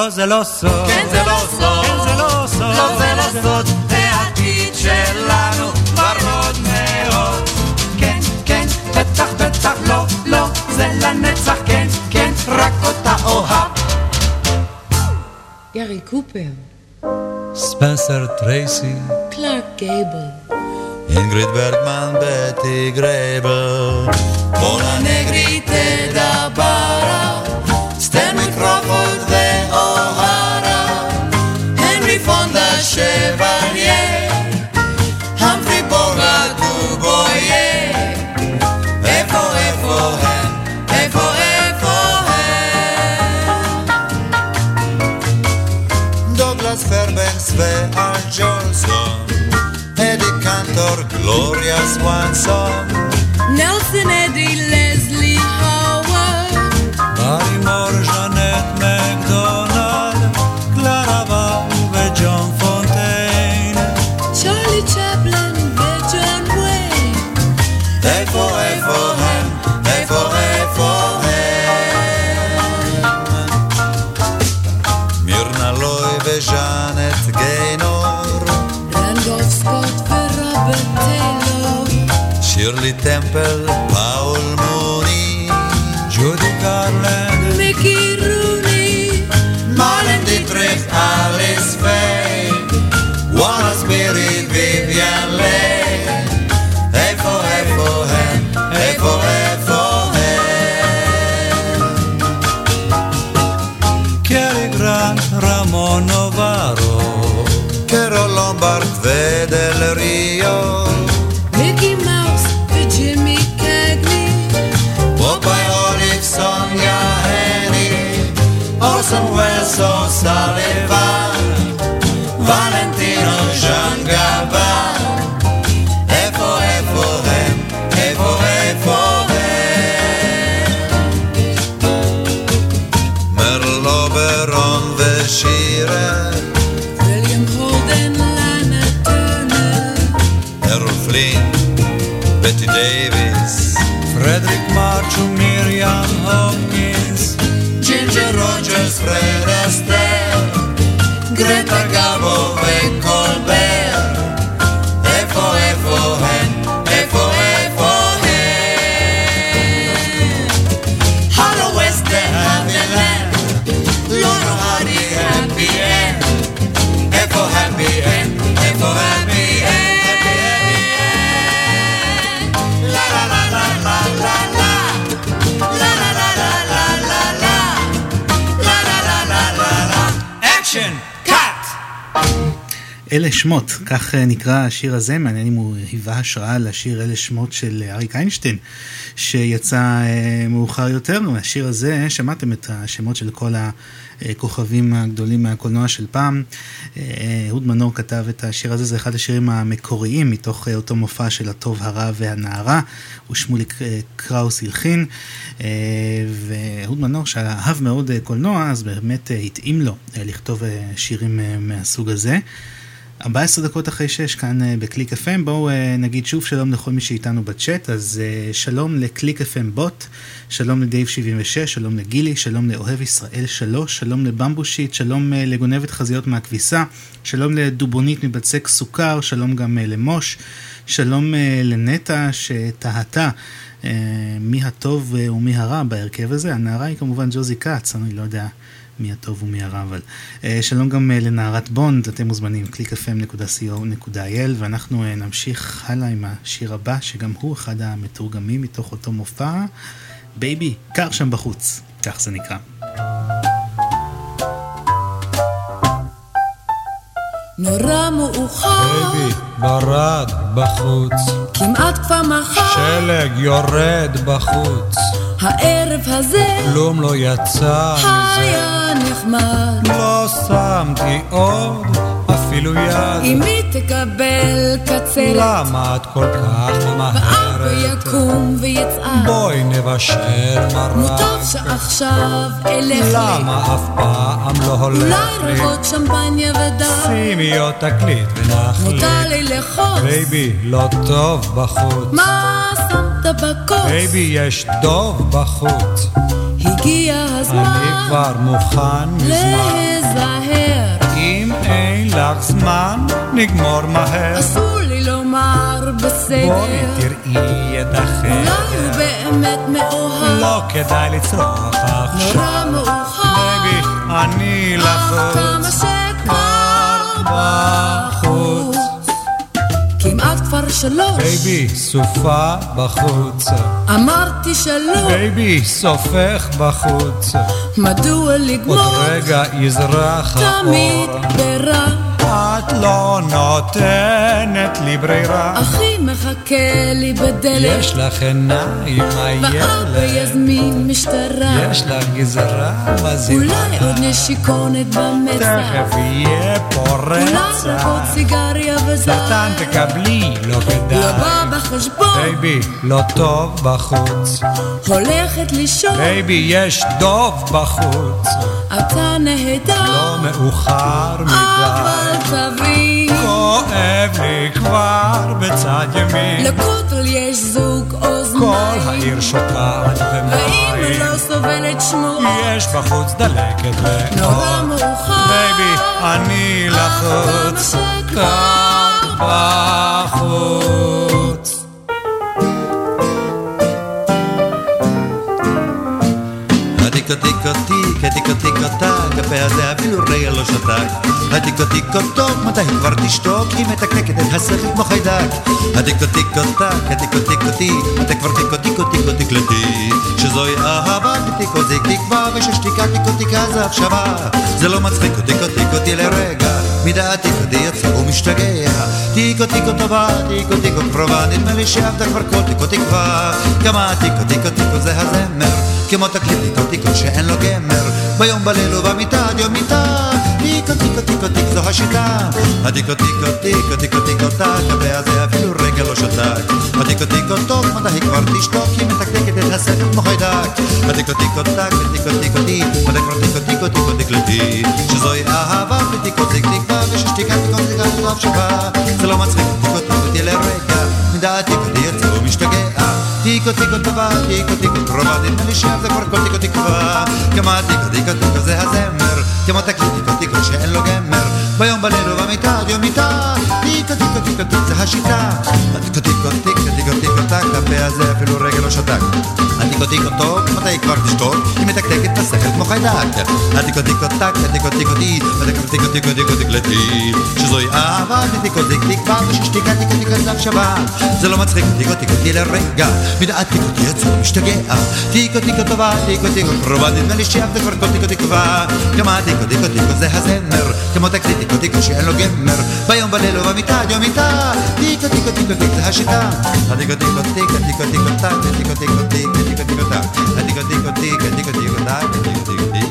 לא זה לא סוד, כן זה לא סוד, כן זה לא סוד, לא זה לא סוד, העתיד שלנו ורוד מאוד. כן, כן, בטח, בטח, לא, לא, זה לנצח, כן, כן, רק אותה אוהב. גארי קופר, ספנסר טרייסי, קלארק גייבל, אינגריד ברגמן, בטי גרייבל. מונה נגריטה Chevalier, Humphrey Bogart du Boyer. A for A for him, A for A for him. Douglas Fairbanks, V.R. Johnson, Eddie Cantor, Gloria Swanson, Nelson Eddy. Early temple sans s'arriver. אלה שמות, כך אה, נקרא השיר הזה, מעניין אם הוא היווה השראה לשיר אלה שמות של אה, אריק איינשטיין, שיצא אה, מאוחר יותר. השיר הזה, שמעתם את השמות של כל הכוכבים הגדולים מהקולנוע של פעם. אה, אהוד מנור כתב את השיר הזה, זה אחד השירים המקוריים מתוך אותו מופע של הטוב, הרע והנערה, ושמוליק קראוס הלחין. אה, ואהוד מנור, שאהב מאוד קולנוע, אז באמת התאים לו לכתוב שירים מהסוג הזה. 14 דקות אחרי 6 כאן אה, בקליק FM, בואו אה, נגיד שוב שלום לכל מי שאיתנו בצ'אט, אז אה, שלום לקליק FM בוט, שלום לדייב 76, שלום לגילי, שלום לאוהב ישראל 3, שלום לבמבושיט, שלום לגונבת חזיות מהכביסה, שלום לדובונית מבצק סוכר, שלום גם למוש, שלום לנטע שתהתה אה, מי הטוב ומי הרע בהרכב הזה, הנערה היא כמובן ג'וזי כץ, אני לא יודע. מי הטוב ומי הרע, אבל. אה, שלום גם אה, לנערת בונד, אתם מוזמנים, www.clickfm.co.il, ואנחנו אה, נמשיך הלאה עם השיר הבא, שגם הוא אחד המתורגמים מתוך אותו מופע, baby, קר שם בחוץ, כך זה נקרא. נורא מאוחר, baby, ברד בחוץ, כמעט כבר מחר, שלג יורד בחוץ, הערב הזה כלום לא יצא מזה, היה נחמד. לא שמתי עוד אפילו יד, אם היא תקבל קצרת, למה את כל כך ממהרת? יקום ויצעק, בואי נבשל מרק, מוטב שעכשיו אלך לי, למה אף פעם לא הולך אולי לי? רבות שמפניה ודם, שימי עוד תקליט ונחליט, מותר לי לחוץ, בייבי, לא טוב בחוץ. מה שמת בכוס? בייבי, יש דוב בחוץ. הגיע אני הזמן כבר מוכן מזמן. להיזהר, אם אין לך זמן, נגמור מהר. אסור לי לומר בואי בסדר, תראי את אולי הוא החדר. באמת מאוהב, לא כדאי לצרוח נורא עכשיו. מאוחר, בייבי, אני אך כמה לחוץ. שקר בחוץ. כמעט כבר שלוש, בייבי, סופה בחוץ. אמרתי שלא, בייבי, סופך בחוץ. מדוע עוד לגמור, רגע יזרח תמיד האור. ברע, את לא נותנת לי ברירה. אחי מחכה לי בדלת, יש לך עיניים, ואבא איילת. יזמין משטרה, יש לך גזרה מזימה. אולי עוד נשיקונת במצח, תכף יהיה פה אולי רצח. רבות סיגריה וזר, סרטן תקבלי, לא לא כדאי. בא בחשבון, בייבי, לא טוב בחוץ. הולכת לישון, בייבי, יש דוב בחוץ. אתה נהדר, לא מאוחר אבל תבין, כואב לי כבר בצד ימין. לקוטל יש זוג כל אוזניים, העיר שוקעת ואם במים. לא סובלת שמועות, יש בחוץ דלקת נורא מאוד. מאוחר, בייבי, אני לחוץ. שכבר בחוץ. תיקו תיקו טיק, תיקו תיקו טק, הפה הזה אפילו רגע לא שתק. הטיקו תיקו טוק, מתי כבר תשתוק, היא מתקתקת את השכל כמו חיידק. הטיקו תיקו טק, הטיקו תיקו טיק, אתה כבר תיקו תיקו טיקו תקלטי. שזוהי אהבה, וטיקו זיק תקווה, וששתיקה תיקו טיקה זה הפשבה. זה לא מצחיק אותי, תיקו טיקו אותי לרגע, מדעתי כדי יוצא ומשתגע. תיקו תיקו טובה, תיקו תיקו קרובה, נדמה לי שאהבת כבר כל תיקו תקווה. כמה טיקו תיקו תיקו זה הזמר. כמו תקליט תיקו תיקו שאין לו גמר ביום בליל ובמיטה עד יום מיטה תיקו תיקו תיקו תיקו זו השיטה התיקו תיקו תיקו תיקו תיקו טק הזה אפילו רגע לא שתק התיקו תיקו טוק מתי כבר תשתוק היא מתקתקת את הספר כמו חיידק התיקו תיקו טק ותיקו תיקו תי מתי כבר תיקו תיקו תיקו תקלטי שזוהי אהבה ותיקו תיק תקווה וששתיקה תיקו תיקו תיקו שווה זה לא מצחיק תיקו תיקו תהיה לרגע מדעתי ותהיה טיקו טיקו טובה, טיקו טיקו קרובה, נדמה לי שזה כבר כל טיקו תקווה. כמו טיקו טיקו טיקו זה הזמר, כמו תקליט טיקו טיקו שאין לו גמר. ביום בליל ובמיטה עד יום מיטה, טיקו טיקו טיקו טיקו זה השיטה. הטיקו טיקו טיקו טיקו טיקו טק, הפה הזה אפילו רגע לא שתק. הטיקו טיקו טוק, מתי כבר תשתוק? היא מתקתקת בשכל כמו חיידק. הטיקו טיקו טק, הטיקו טיקו טי, הטיקו טיקו טיקו טיקו תקלטי. שזוהי אהבה, טיקו טיק תקווה, וששתיקה טיקו טיקו זב שווה. זה לא מצחיק, טיקו טיקו טי לרגע. מדעת טיקו תיצור משתגע טיקו טיקו טובה, טיקו טיקו קרובה נדמה לי שעבדה כבר טיקו תקווה כמה טיקו טיקו טיקו זה הזמר כמו תקליט טיקו טיקו שאין לו גמר ביום בליל ובמיטה יום מיטה טיקו טיקו טיקו טיקו זה השיטה הטיקו טיקו טיקו טיקו טיקו טק טיקו טיקו טיקו טיקו טיקו טק הטיקו טיקו טיקו טיקו טיקו טק טיקו טיקו טיקו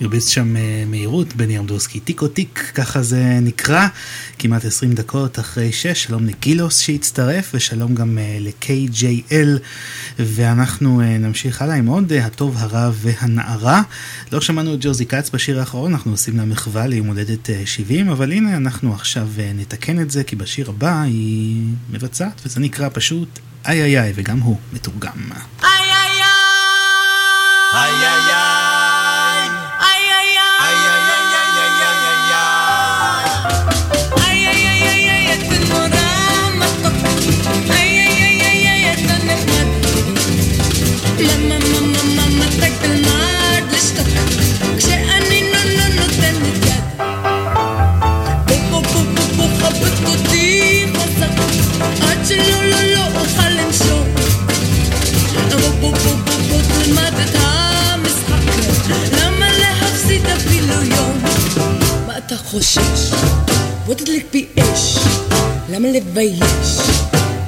הרביץ שם אה, מהירות, בני אמדורסקי, טיקו טיק, ככה זה נקרא, כמעט 20 דקות אחרי 6, שלום לגילוס שהצטרף, ושלום גם אה, ל-KJL, ואנחנו אה, נמשיך הלאה עם עוד הטוב, הרע והנערה. לא שמענו את ג'וזי כץ בשיר האחרון, אנחנו עושים לה מחווה ליום הולדת 70, אבל הנה אנחנו עכשיו נתקן את זה, כי בשיר הבא היא מבצעת, וזה נקרא פשוט איי איי איי, וגם הוא מתורגם. איי איי איי! איי איי שלא אתה חושש? בוא תדליק בי אש למה לבייש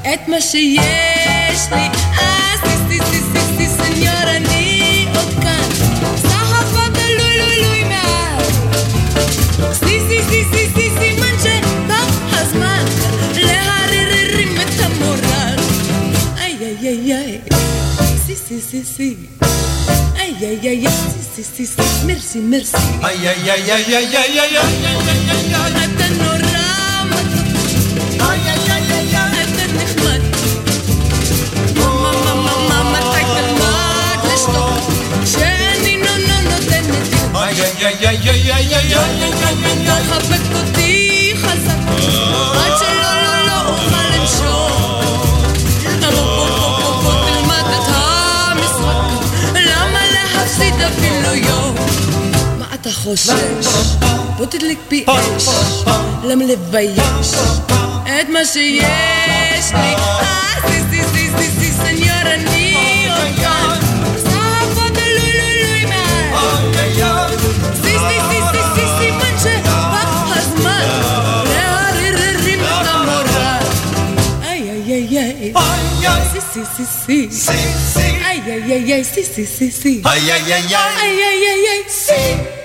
את מה שיש לי אה סי סי סי סי סי סניור אני עוד כאן סחפה בלוי לוי לוי מעל סי סי סי סי סי סימן שבא הזמן להררים את המורל איי איי איי איי סי סי סי סי איי איי איי איי סי סי סי סי מרסי מרסי איי איי איי איי איי איי איי איי אתה נורא מתוק איי איי איי איי איי אתה נחמד מה מה מה מה מתי תלמד לשתוק שאני נו נו נותנת יד איי איי איי איי איי איי איי תחבק אותי חזק recherche pour toutes les pièces, l'homme les vaillance, être ma sieste. Ah, si, si, si, si, si, señora Niocan, ça va de l'oulou, Si, si, si, si, si, si, manche, papas mal, Ay, ay, ay, ay, si, si, si, si, si, si, ay, ay, ay, ay, si, si, si, si, ay, ay, ay, ay, ay, ay, ay, si.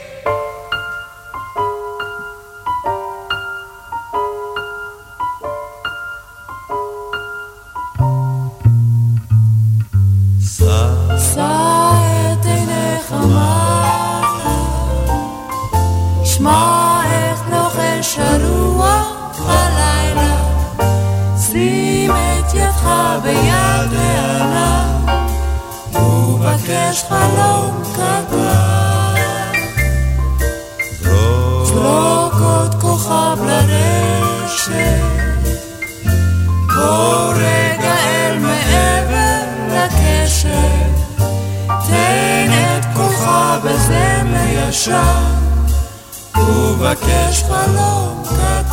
ובקש חלום קטן. זרוק עוד כוכב לרשת, בוא רגע אל מעבר לקשת, תן את כוכב בזמר ישן, ובקש חלום קטן.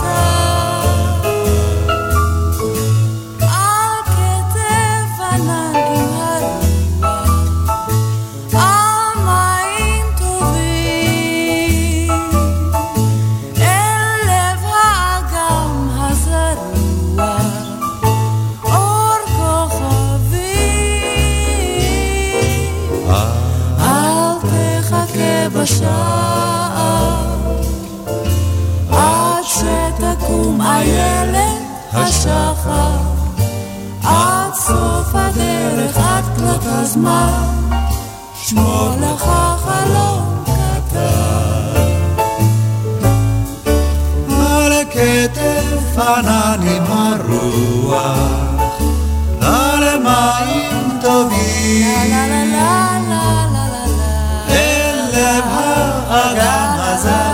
הזמן שמור לך חלום קטן. על כתף עננים הרוח, על מים טובים, אל לב האגם הזרוע,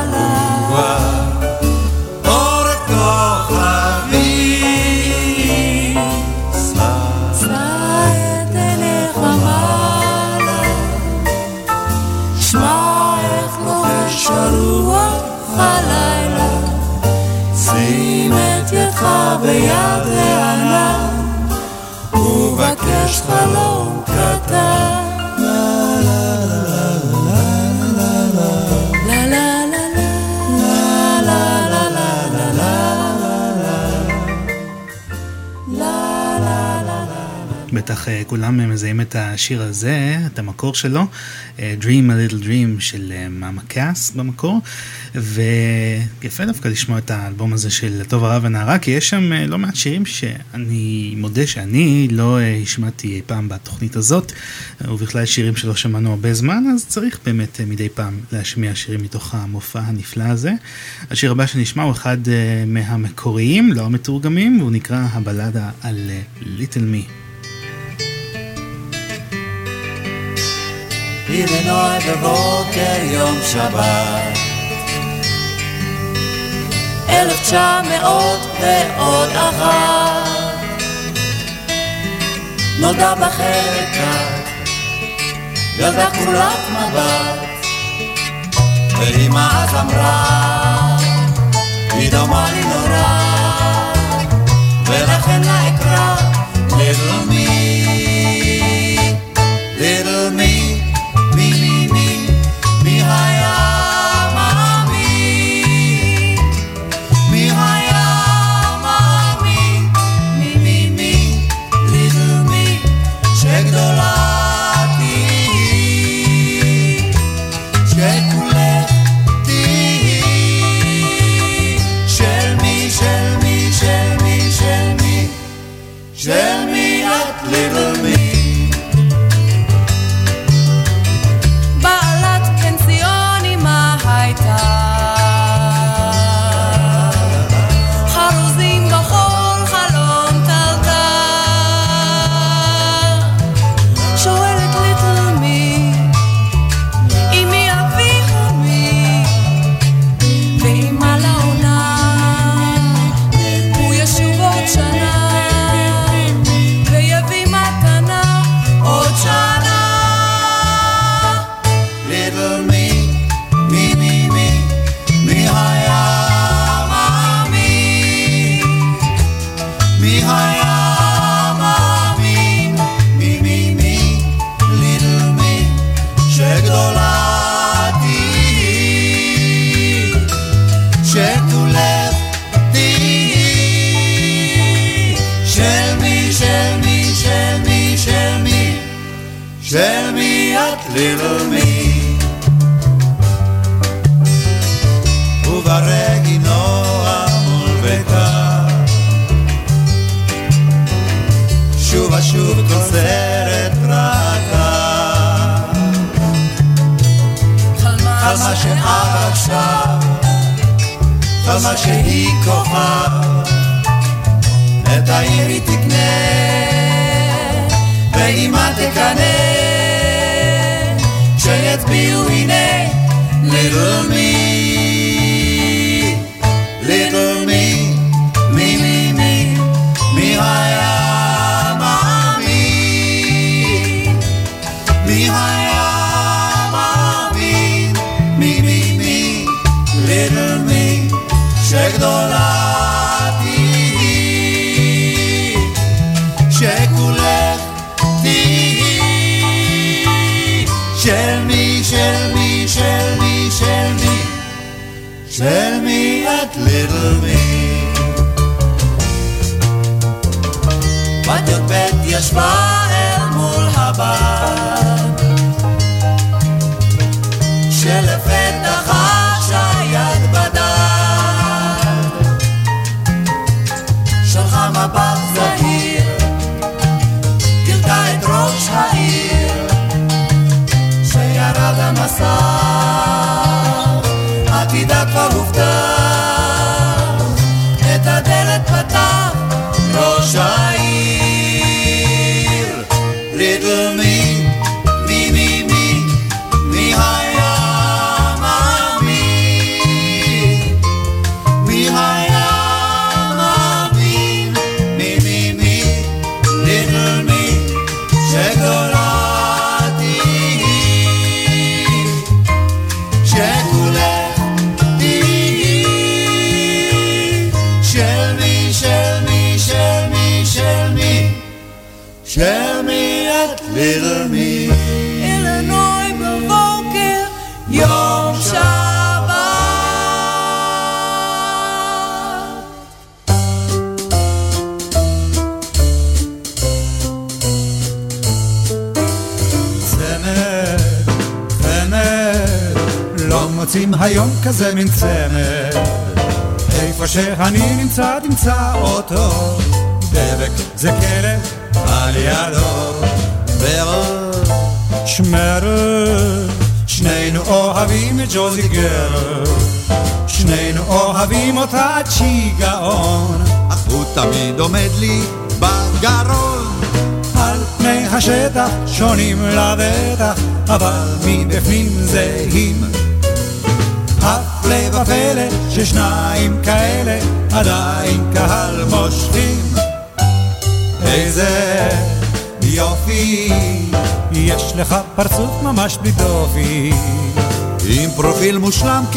בטח אה, כולם מזהים את השיר הזה, את המקור שלו, אה, Dream a Little Dream של אה, מאמה קאס במקור, ויפה דווקא לשמוע את האלבום הזה של טוב הרב ונערה, כי יש שם לא מעט שירים שאני מודה שאני לא השמעתי אי פעם בתוכנית הזאת, ובכלל שירים שלא שמענו הרבה זמן, אז צריך באמת מדי פעם להשמיע שירים מתוך המופע הנפלא הזה. השיר הבא שנשמע הוא אחד מהמקוריים, לא המתורגמים, והוא נקרא הבלדה על ליטל מי. הנה בבוקר יום שבת. אלף תשע מאות ועוד אחת. נולדה בחלקה ילדה כחולת מבט. ואמא אז אמרה היא דומה לי נורא ולכן לה אקרא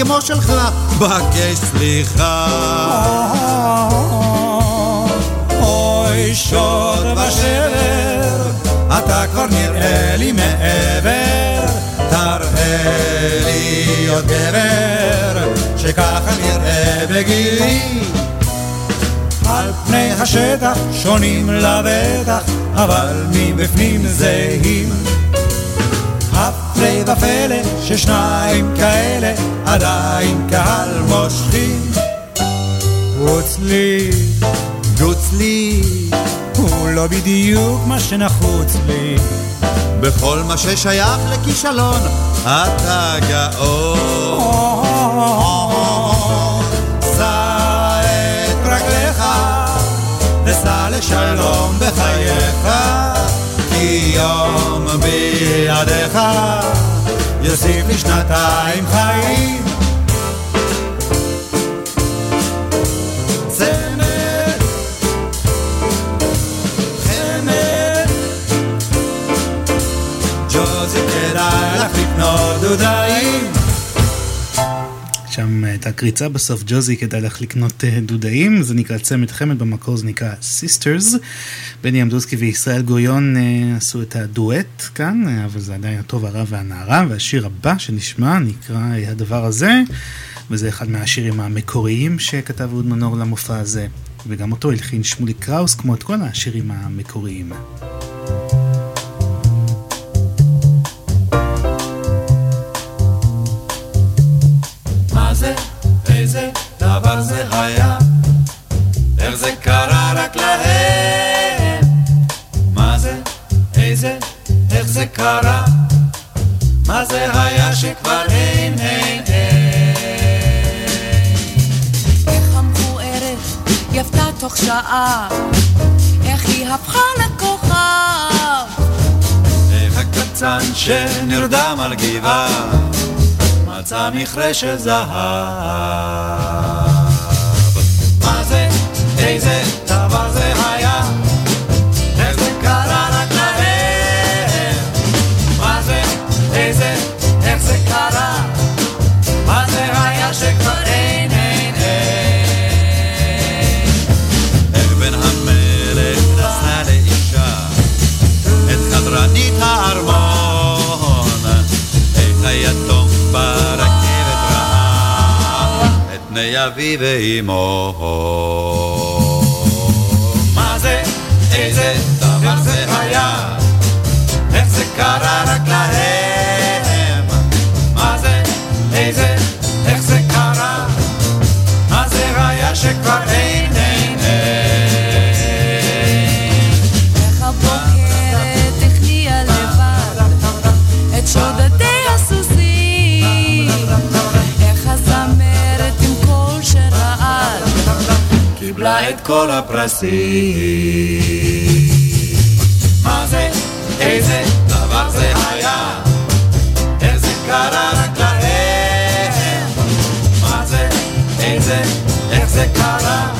כמו שלך, בקש סליחה. אוי שוד ושבר, אתה כבר נראה לי מעבר, תראה לי עוד גבר, שככה נראה בגילי. על פני השטח שונים לבטח, אבל מבפנים זהים. הפלא ופלא ששניים כאלה עדיין קהל מושכים. רוץ לי, הוא לא בדיוק מה שנחוץ לי. בכל מה ששייך לכישלון, אתה גאון. שא את רגליך, וסע לשלום בחייך, יום בלעדיך יוסיף לי שנתיים חיים. שם הייתה קריצה בסוף, ג'וזי כדאי לך לקנות אה, דודאים, זה נקרא צמד חמד, במקור זה נקרא סיסטרס. בני עמדוסקי וישראל גוריון אה, עשו את הדואט כאן, אה, אבל זה עדיין הטוב הרע והנערה, והשיר הבא שנשמע נקרא אה, הדבר הזה, וזה אחד מהשירים המקוריים שכתב אהוד מנור למופע הזה, וגם אותו הלחין שמולי קראוס, כמו את כל השירים המקוריים. זה היה, זה קרה, מה זה היה שכבר אין, אין, אין. איך המכוערת יפתה תוך שעה, איך היא הפכה לכוכב. איך הקצן שנרדם על גבעה, מצא מכרה של זהב. אבי ואמו. מה זה, איזה דבר זה היה, איך זה קרה את כל הפרסים. מה זה, איזה דבר זה היה? איך זה קרה רק להם? מה זה, איזה, איך זה קרה?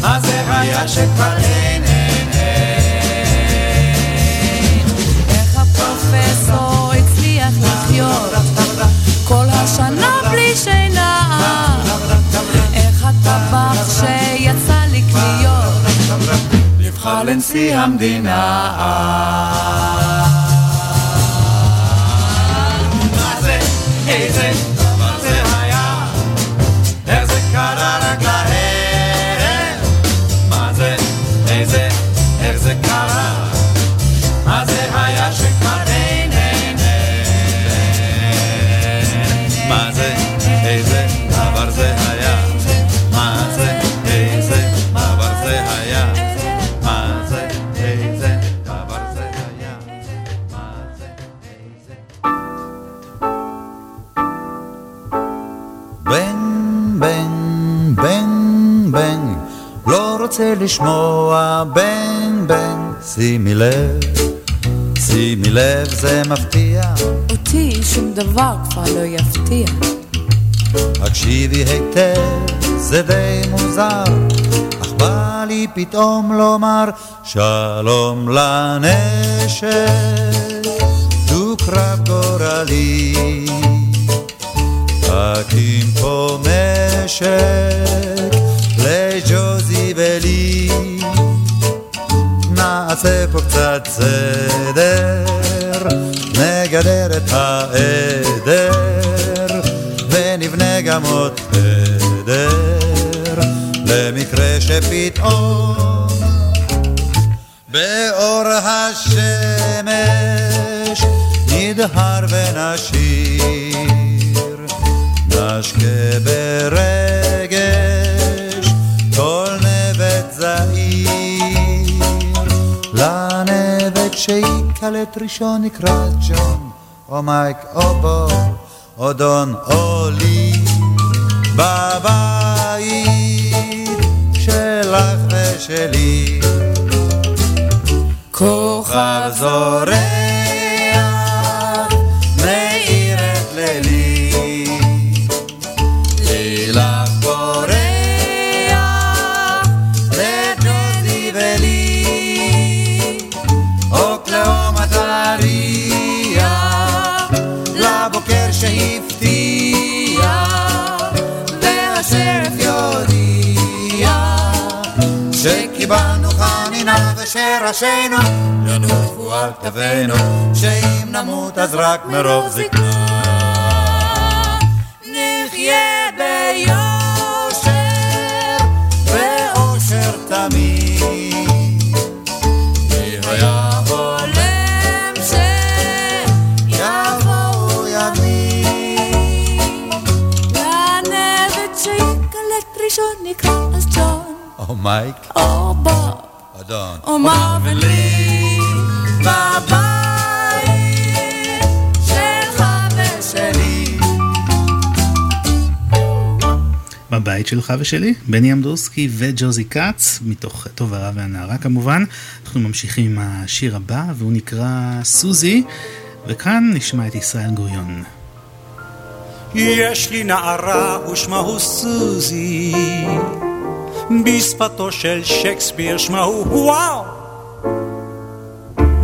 מה זה היה שכבר אין, אין, אין? איך הפרופסור הצליח לחיות לנשיא המדינה. מה זה, איזה לשמוע בן, בן, שימי לב, שימי לב, זה מפתיע. אותי שום דבר כבר לא יפתיע הקשיבי היטב, זה די מוזר, אך בא לי פתאום לומר שלום לנשק, דו-קרב גורלי. תקים פה משק קצת סדר, נגדר את העדר, ונבנה גם עוד חדר, למקרה שפתאום באור השמש נדהר ונשיר, שיקלט ראשון נקרא ג'ון, או מייק או בוב, או דון או לי, בבית שלך ושלי. כוכב זורח, חנינה ושראשינו ינופו על כתפינו, שאם נמות אז רק מרוב זקנה. נחיה ביושר, באושר תמיד. מי היה חולם שיבואו ימים? לנבט שיקלט ראשון נקרא אז ג'ון או מייק, או שלך ושלי בבית שלך ושלי, בני אמדורסקי וג'וזי כץ, מתוך טוב הרע והנערה כמובן. אנחנו ממשיכים עם השיר הבא, והוא נקרא סוזי, וכאן נשמע את ישראל גוריון. יש לי נערה ושמה הוא סוזי, בשפתו של שייקספיר שמה הוא וואו!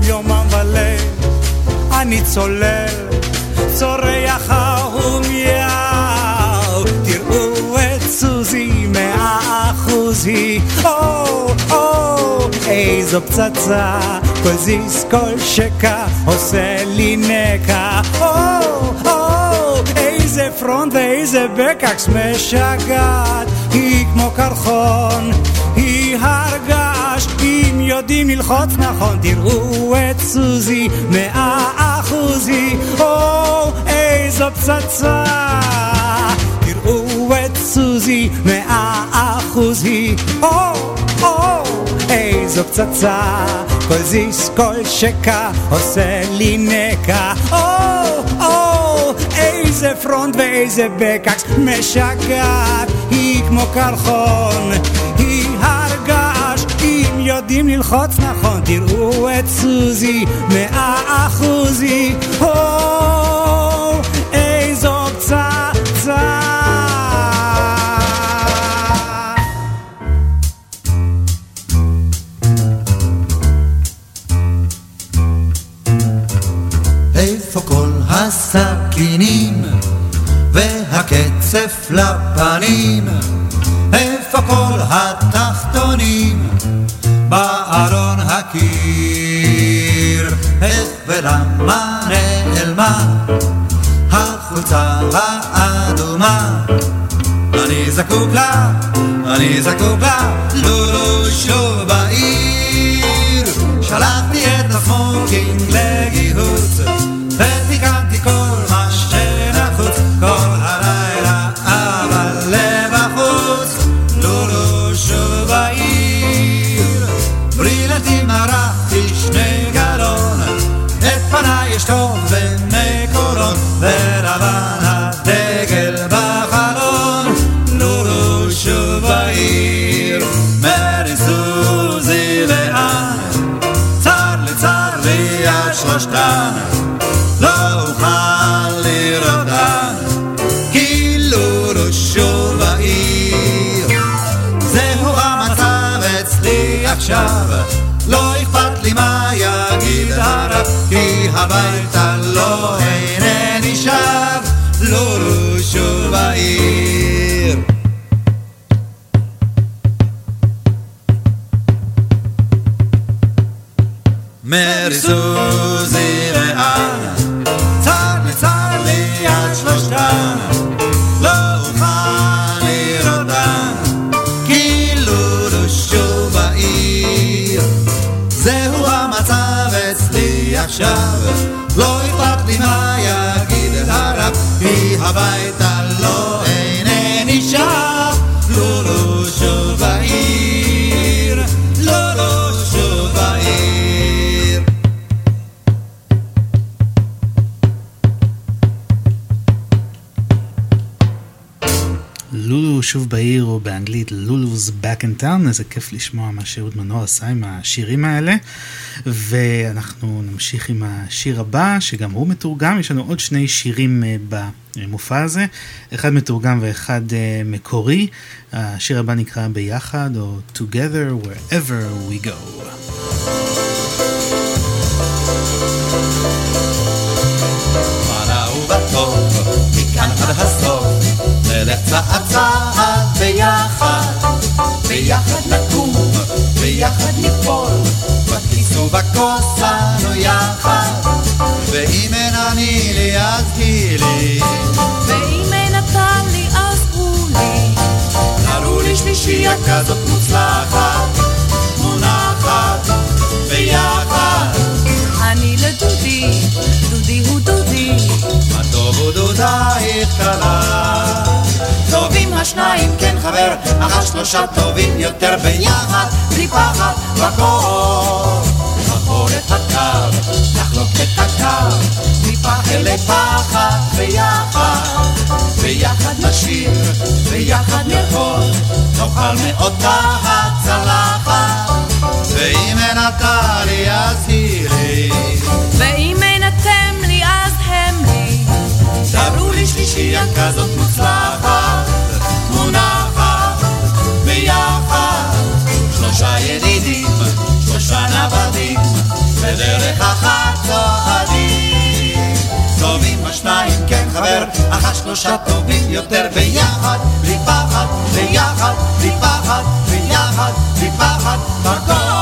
יומם וליל אני צולל, צורח ומיהו, תראו את סוזי מאה אחוז היא, או, או, איזו פצצה, כל זיז כל שקע עושה לי נקע, או, פרונט ואיזה בקאקס משגעת, היא כמו קרחון, היא הרגש, אם יודעים ללחוץ נכון, תראו את סוזי, מאה אחוזי, או, איזו פצצה. תראו את סוזי מאה אחוז היא או או איזו פצצה. כל זיס כל שקע עושה לי נקע. או או איזה פרונט ואיזה בקאקס. משגעת היא כמו קרחון. היא הרגש אם יודעים ללחוץ נכון. תראו את סוזי מאה אחוזי. או איזו פצצה. הסכינים והקצף לפנים? איפה כל התחתונים בארון הקיר? איך ולמה נעלמה החולצה האדומה? אני זקוק לה, אני זקוק לה, לולו שוב בעיר. שלחתי את הסמוקינג לגיהוץ, הביתה לא אינני שב, לולו שוב בעיר. מרי סוזי לאן, שוב בעיר, או באנגלית לולו's back in town, איזה כיף לשמוע מה שאהוד מנור עשה עם השירים האלה. ואנחנו נמשיך עם השיר הבא, שגם הוא מתורגם, יש לנו עוד שני שירים אה, במופע הזה, אחד מתורגם ואחד אה, מקורי. השיר הבא נקרא ביחד, או Together Wherever We Go. צעד צעד ביחד, ביחד נקום, ביחד ניפול, בכיס ובכוס אנו יחד, ואם אין אני לי אז היא לי, ואם אין אתה לי אז הוא לי. תראו לי שלישייה כזאת מוצלחת, מונחת, ביחד, אני לדודי, דודי הוא דודי מה טוב הוא דודייך קלה. טובים השניים, כן חבר, אך השלושה טובים יותר ביחד, בלי פחד בקור. לחור את הקו, לחלוק את הקו, מפחד לפחד ביחד. ביחד נשיר, ביחד נרקוד, נאכל מאותה הצלחת. ואם אין אתה לי אז היא לי. לי שלישייה כזאת מוצלחת, מונחת ביחד. שלושה ידידים, שלושה נוודים, בדרך אחת צועדים. טובים השניים, כן חבר, אך השלושה טובים יותר ביחד, בלי פחד, ביחד, בלי פחד, ביחד, בלי פחד, בכל.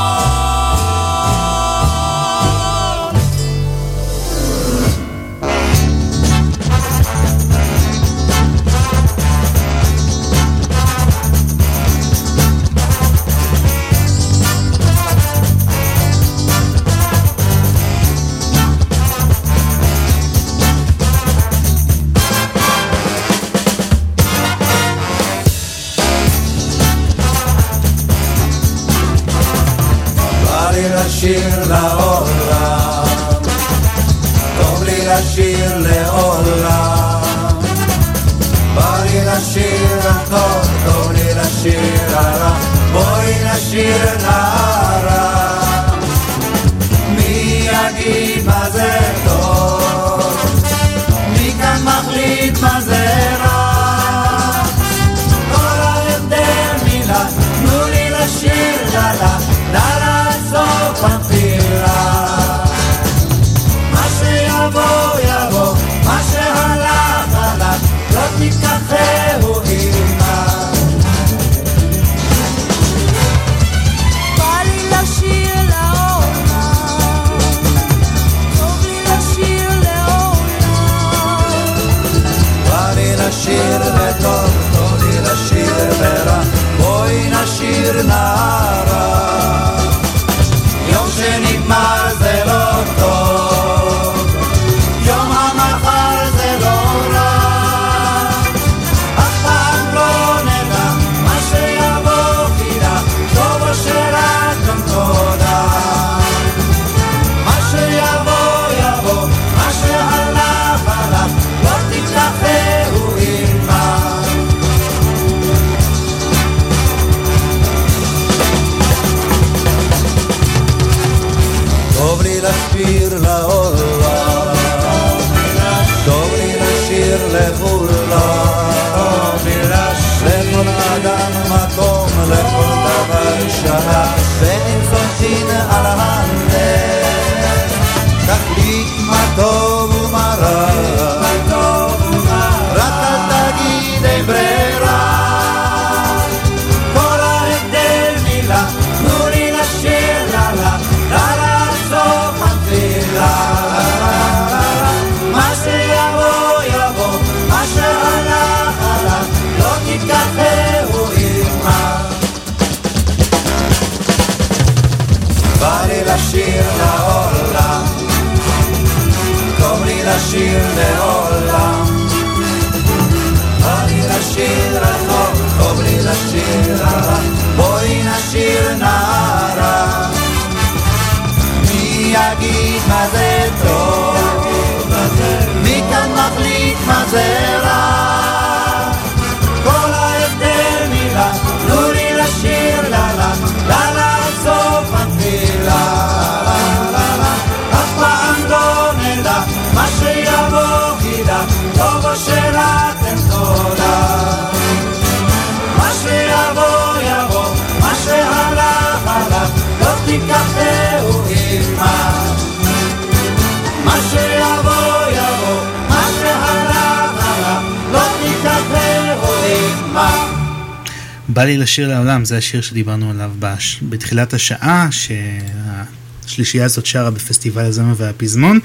השיר לעולם, זה השיר שדיברנו עליו בש... בתחילת השעה, שהשלישייה הזאת שרה בפסטיבל הזמר והפזמון.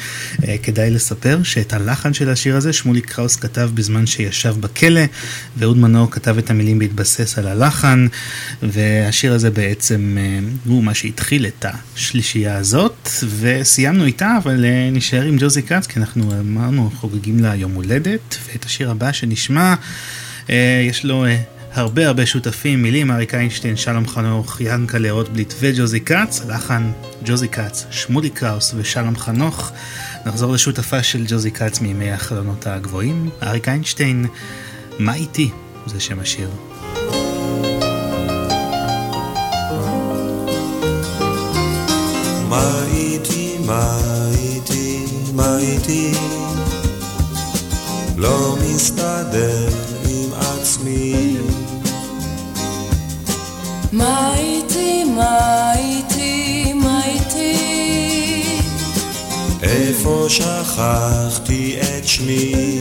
אה, כדאי לספר שאת הלחן של השיר הזה שמולי קראוס כתב בזמן שישב בכלא, ואהוד מנור כתב את המילים בהתבסס על הלחן, והשיר הזה בעצם אה, הוא מה שהתחיל את השלישייה הזאת, וסיימנו איתה, אבל אה, נשאר עם ג'וזי כץ, כי אנחנו אמרנו, חוגגים לה יום הולדת, ואת השיר הבא שנשמע, יש לו... הרבה הרבה שותפים, מילים אריק איינשטיין, שלום חנוך, ינקלה רוטבליט וג'וזי כץ, לחן ג'וזי כץ, שמולי קראוס ושלום חנוך. נחזור לשותפה של ג'וזי כץ מימי החלונות הגבוהים, אריק איינשטיין, מה איתי? זה שם השיר. מה איתי, מה איתי, מה איתי? לא מסתדר עם עצמי איפה שכחתי את שמי?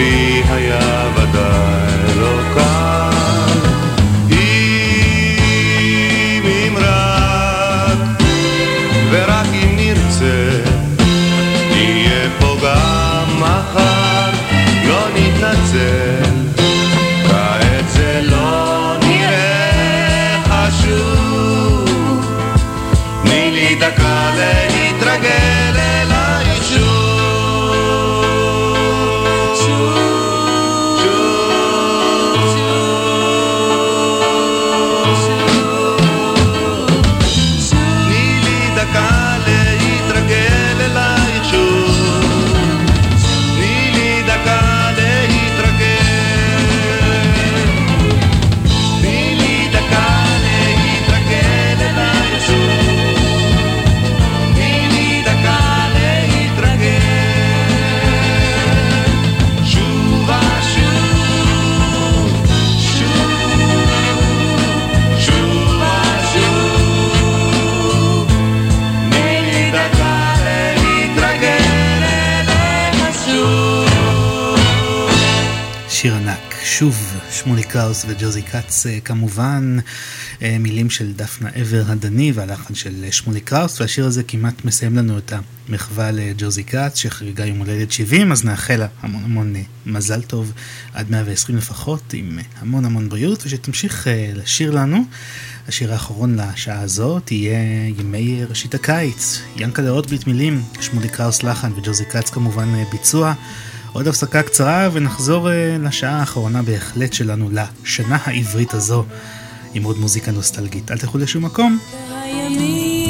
שגם קראוס וג'וזי כץ אה, כמובן, אה, מילים של דפנה עבר הדני והלחן של שמולי קראוס, והשיר הזה כמעט מסיים לנו את המחווה לג'וזי כץ שחגגה יום הולדת 70, אז נאחל לה המון המון מזל טוב עד 120 לפחות, עם המון המון בריאות, ושתמשיך לשיר לנו. השיר האחרון לשעה הזאת יהיה ימי ראשית הקיץ. ינקלה רוטבליט מילים, שמולי קראוס לחן וג'וזי כץ כמובן ביצוע. עוד הפסקה קצרה ונחזור לשעה האחרונה בהחלט שלנו לשנה העברית הזו עם עוד מוזיקה נוסטלגית. אל תלכו לשום מקום. ימי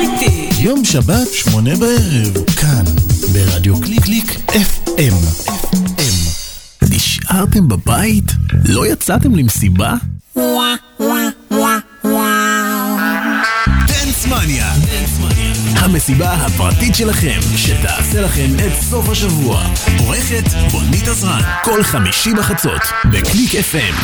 סלבריטי! יום שבת, שמונה בערב, כאן, ברדיו קליק קליק FM. FM. נשארתם בבית? לא יצאתם למסיבה? דנסמניה המסיבה הפרטית שלכם, שתעשה לכם את סוף השבוע. עורכת בונית עזרן, כל חמישי בחצות, בקליק FM.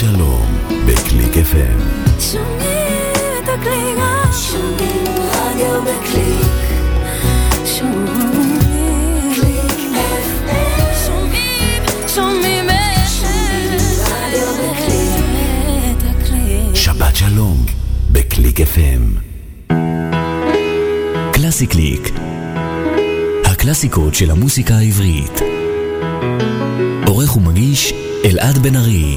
שלום, בקליק FM. שומעים את הקליק, שומעים רדיו בקליק. שבת שלום, בקליק FM. קלאסי קליק. הקלאסיקות של המוסיקה העברית. עורך ומגיש אלעד בן ארי.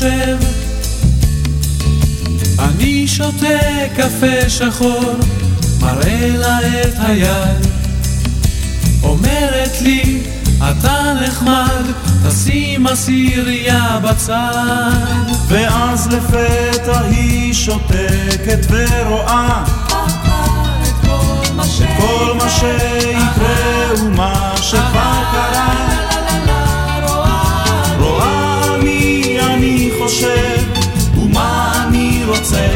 יושב אני שותה קפה שחור מראה לה את היד. אומרת לי אתה נחמד תשים עשירייה בצד. ואז לפתע היא שותקת ורואה את כל מה שיקרה ומה שכבר קרה חושב ומה אני רוצה?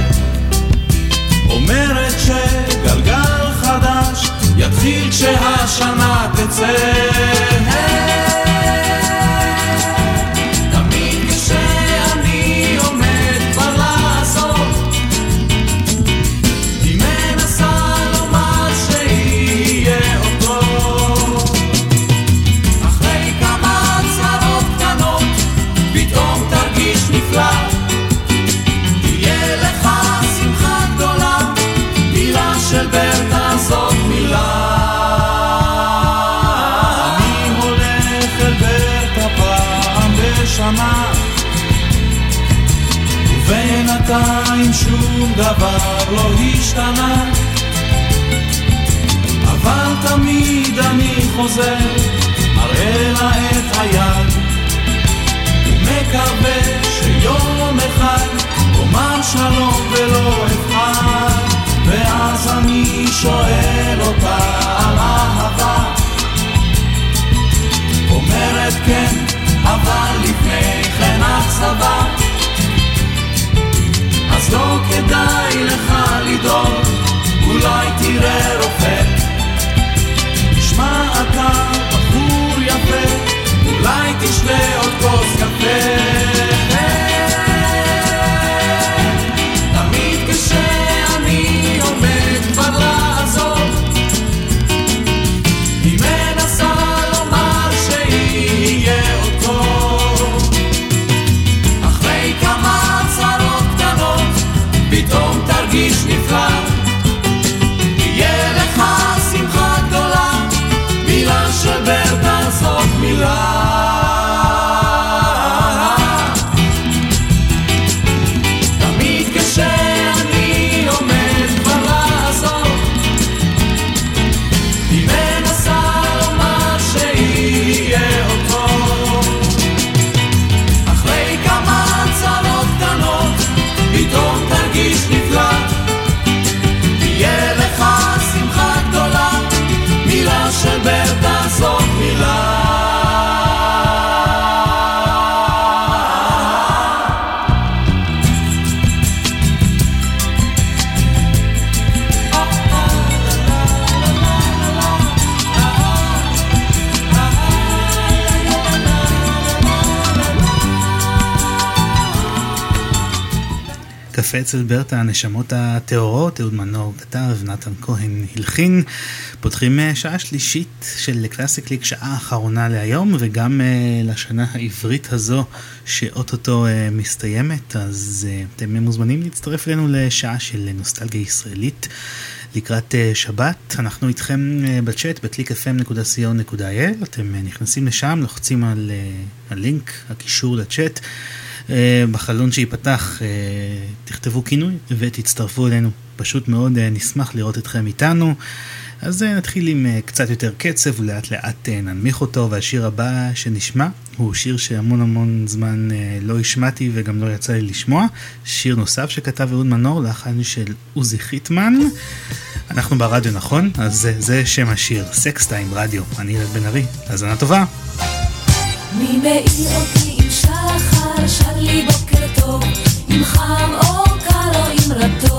אומרת שגלגל חדש יתחיל כשהשנה תצא שום דבר לא השתנה. אבל תמיד אני חוזר מראה לה את היד. ומקווה שיום אחד אומר שלום ולא אבחר ואז אני שואל אותה על אהבה. אומרת כן, אבל לפני כן אכזבה אז לא כדאי לך לדאוג, אולי תראה רופא. תשמע אתה בחור יפה, אולי תשתה עוד כוס קפה יפה אצל ברטה, הנשמות הטהורות, אהוד מנור כתב, נתן כהן הלחין. פותחים אה, שעה שלישית של קלאסי קליק, שעה אחרונה להיום, וגם אה, לשנה העברית הזו, שאוטוטו אה, מסתיימת, אז אתם מוזמנים להצטרף אלינו לשעה של נוסטלגיה ישראלית. לקראת שבת, אנחנו איתכם בצ'אט ב-clickfm.co.il, אתם נכנסים לשם, לוחצים על הלינק, הקישור לצ'אט. אה, בחלון שייפתח אה, תכתבו כינוי ותצטרפו אלינו. פשוט מאוד אה, נשמח לראות אתכם איתנו. אז נתחיל עם קצת יותר קצב ולאט לאט ננמיך אותו, והשיר הבא שנשמע הוא שיר שהמון המון זמן לא השמעתי וגם לא יצא לי לשמוע. שיר נוסף שכתב אהוד מנור, לחן של עוזי חיטמן. אנחנו ברדיו נכון? אז זה, זה שם השיר, סקס טיים רדיו. אני ילד בן ארי, האזנה טובה. מי מאיר אותי שחר, שר לי בוקר טוב, אם חם או קר או אם רטוב.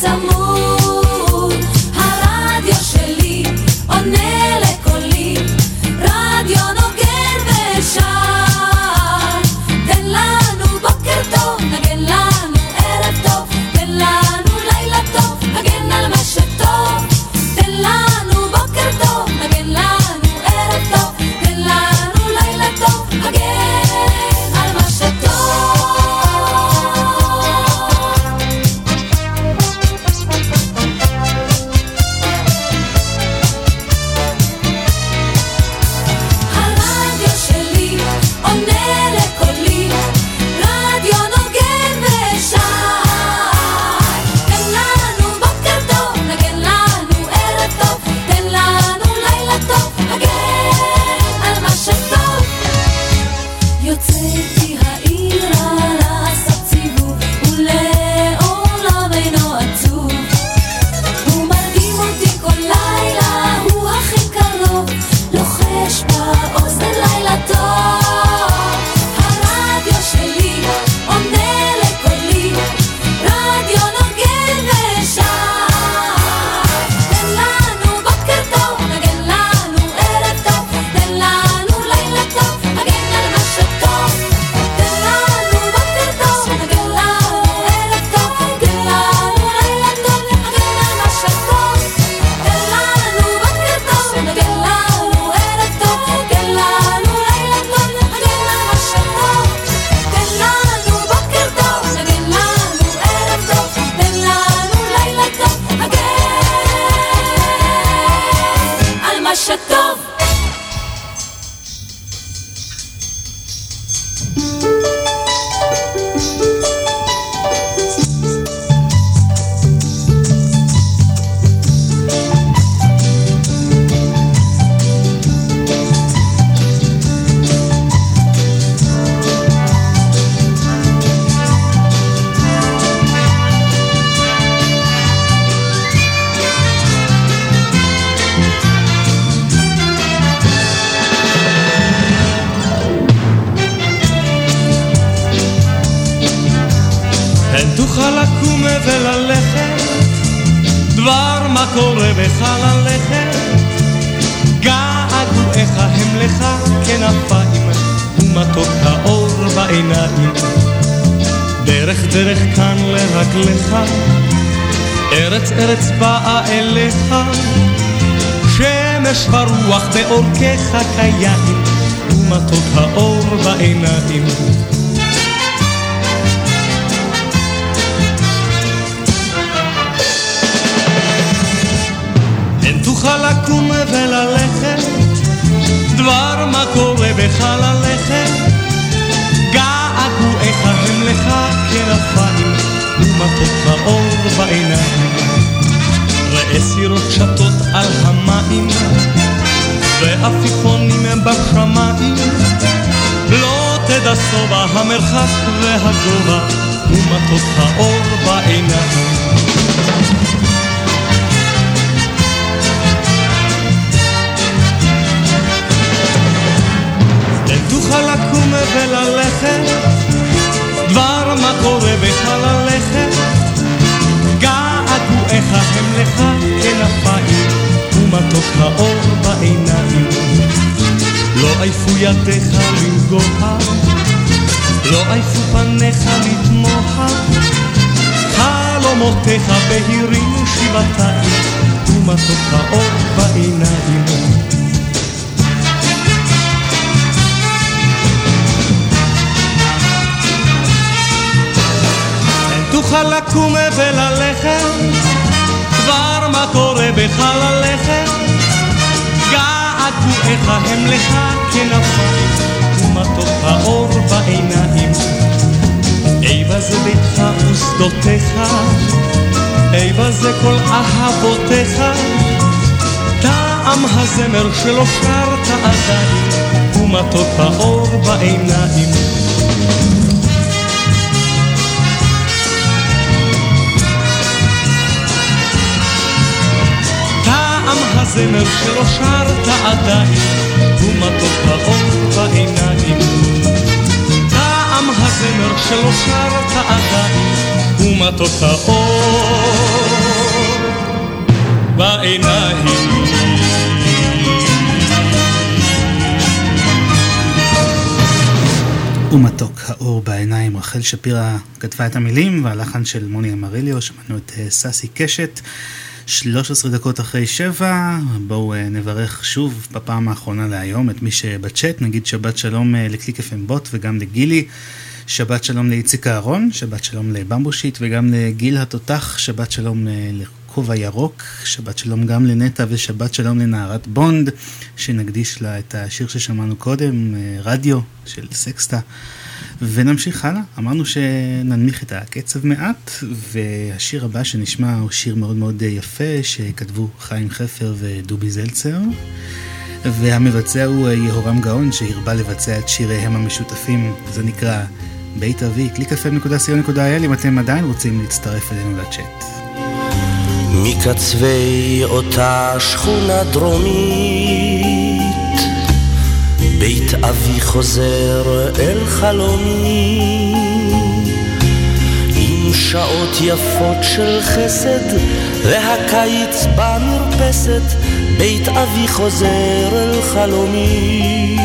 some דרך כאן לרגליך, ארץ ארץ באה אליך, שמש ורוח בעורקיך כיין, ומתוק האור בעיניים. הן תוכל לקום וללכת, דבר מה קורה בחלליכם, געגועיך הם לך כנפיים, ומטות באור בעיניים. ראה סירות שטות על המים, ועפיפונים בשמיים. לא תדע שובע המרחק והגובה, ומטות האור בעיניים. תוכל לקום וללכת, קורה בחלליכם. געגועיך הם לך כנפיים, ומטות האור בעיניים. לא עייפו ידיך לנגוע, לא עייפו פניך לתמוה, חלומותיך בהירים שבעתיים, ומטות האור בעיניים. תוכל לקום וללכת, דבר מה קורה בחלליכם. געגועיך הם לך כנפיים, ומטות האור בעיניים. איבה זה ביתך ושדותיך, איבה זה כל אהבותיך. טעם הזמר שלא שרת עדיין, ומטות האור בעיניים. הזמר שלא שרת עדיין, ומטות האור בעיניים. טעם הזמר שלא שרת עדיין, ומטות האור בעיניים. ומתוק האור בעיניים, רחל שפירא כתבה את המילים והלחן של מוני אמריליו, שמענו את אה, ססי קשת. 13 דקות אחרי שבע, בואו אה, נברך שוב בפעם האחרונה להיום את מי שבצ'אט, נגיד שבת שלום אה, לקליק FM בוט וגם לגילי, שבת שלום לאיציק אהרון, שבת שלום לבמבושיט וגם לגיל התותח, שבת שלום לכובע ירוק, שבת שלום גם לנטע ושבת שלום לנערת בונד, שנקדיש לה את השיר ששמענו קודם, אה, רדיו של סקסטה. ונמשיך הלאה, אמרנו שננמיך את הקצב מעט, והשיר הבא שנשמע הוא שיר מאוד מאוד יפה שכתבו חיים חפר ודובי זלצר, והמבצע הוא יהורם גאון שהרבה לבצע את שיריהם המשותפים, זה נקרא בית אבי, www.clickfm.co.il אם אתם עדיין רוצים להצטרף אלינו לצ'אט. מקצווי אותה שכונה דרומית בית אבי חוזר אל חלומי. עם שעות יפות של חסד והקיץ במרפסת בית אבי חוזר אל חלומי.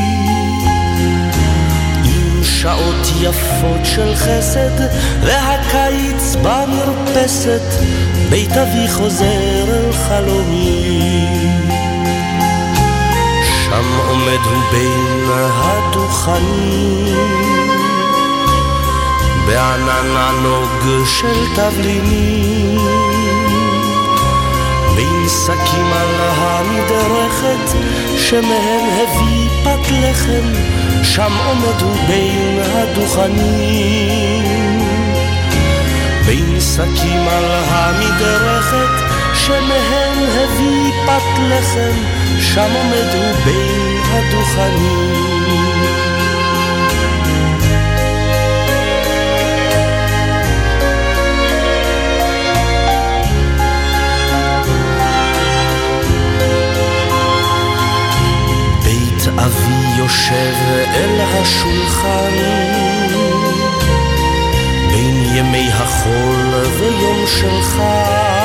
שעות יפות של חסד והקיץ במרפסת בית אבי חוזר אל חלומי שם עומד הוא בין הדוכנים. בענן ענוג של תבלינים. בין שקים על המדרכת שמהם הביא פת לחם שם עומד הוא בין הדוכנים. בין שקים על המדרכת שמהם הביא פת לחם, שם עומד הוא בין הדוכנים. בית אבי יושב אל השולחן בין ימי החול ויום של חג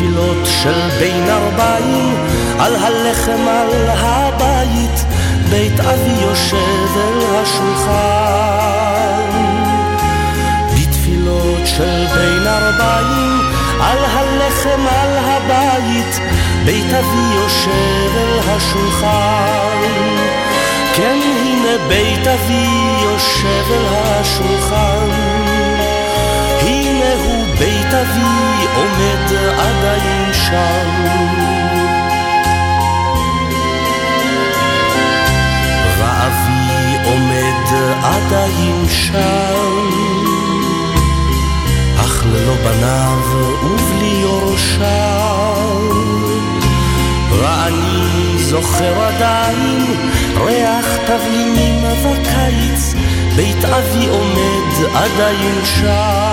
בתפילות של בין ארבעים על הלחם על הבית בית אבי יושב אל השולחן. בתפילות של בין ארבעים על הלחם על הבית בית אבי יושב אל השולחן. כן הנה בית אבי יושב אל השולחן בית אבי עומד עדיין שם. ואבי עומד עדיין שם, אך ללא בניו ובלי יורשיו. ואני זוכר עדיין ריח תבלינים וקיץ, בית אבי עומד עדיין שם.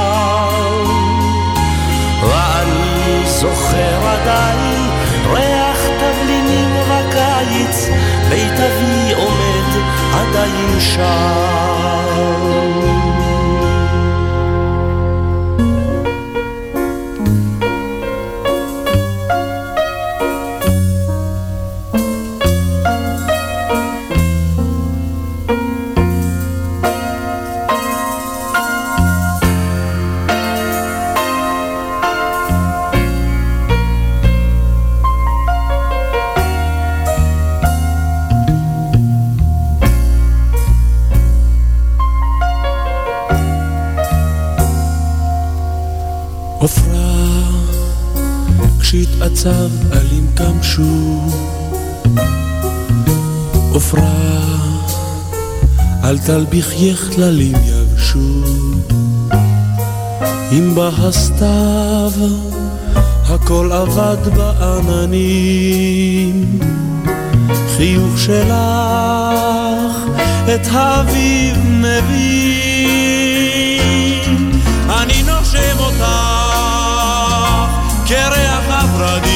ואני זוכר עדיין ריח תבלינים בקיץ, בית אבי עומד עדיין שם. אל תלביכייך טללים יבשו. אם בא הסתיו הכל אבד בעננים חיוך שלך את האביב מביא אני נושם אותך כריח הורדים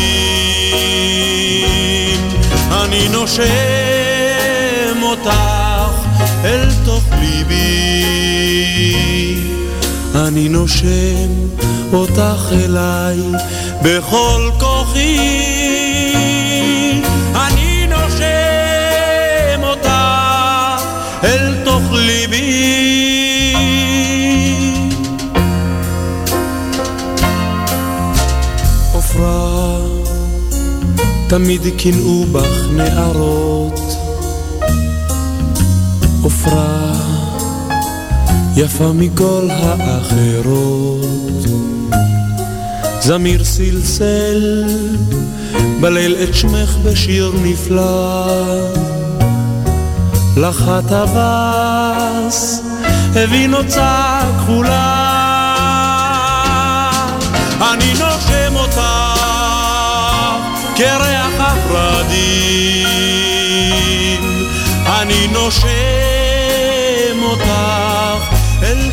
אני נושם ליבי אני נושם אותך אליי בכל כוחי. אני נושם אותך אל תוך ליבי. עפרה תמיד קינאו בך נערות יפה מכל האחרות. זמיר סלסל בליל את שמך בשיר נפלא. לך הטווס הביא נוצה כחולה. אני נושם אותך כריח הורדים אני נושם אותך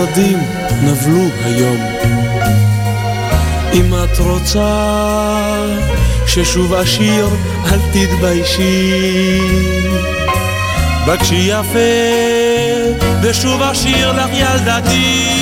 כל הורדים נבלו היום. אם את רוצה ששוב אשיר, אל תתביישי. בקשי יפה, ושוב אשיר לך ילדתי.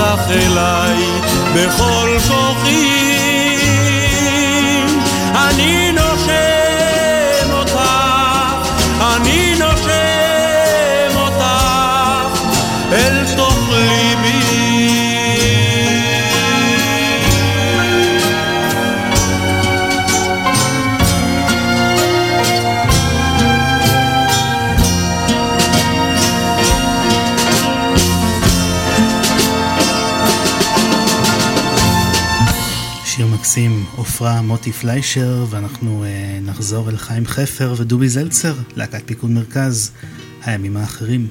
אותך אליי בכל כוחי עופרה מוטי פליישר, ואנחנו uh, נחזור אל חיים חפר ודובי זלצר, להקת פיקוד מרכז, הימים האחרים.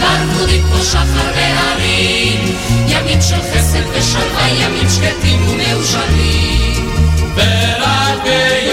ברחורים כמו שחר והרים, ימים של חסד ושלווה, ימים שקטים ומאושרים. ורק ב...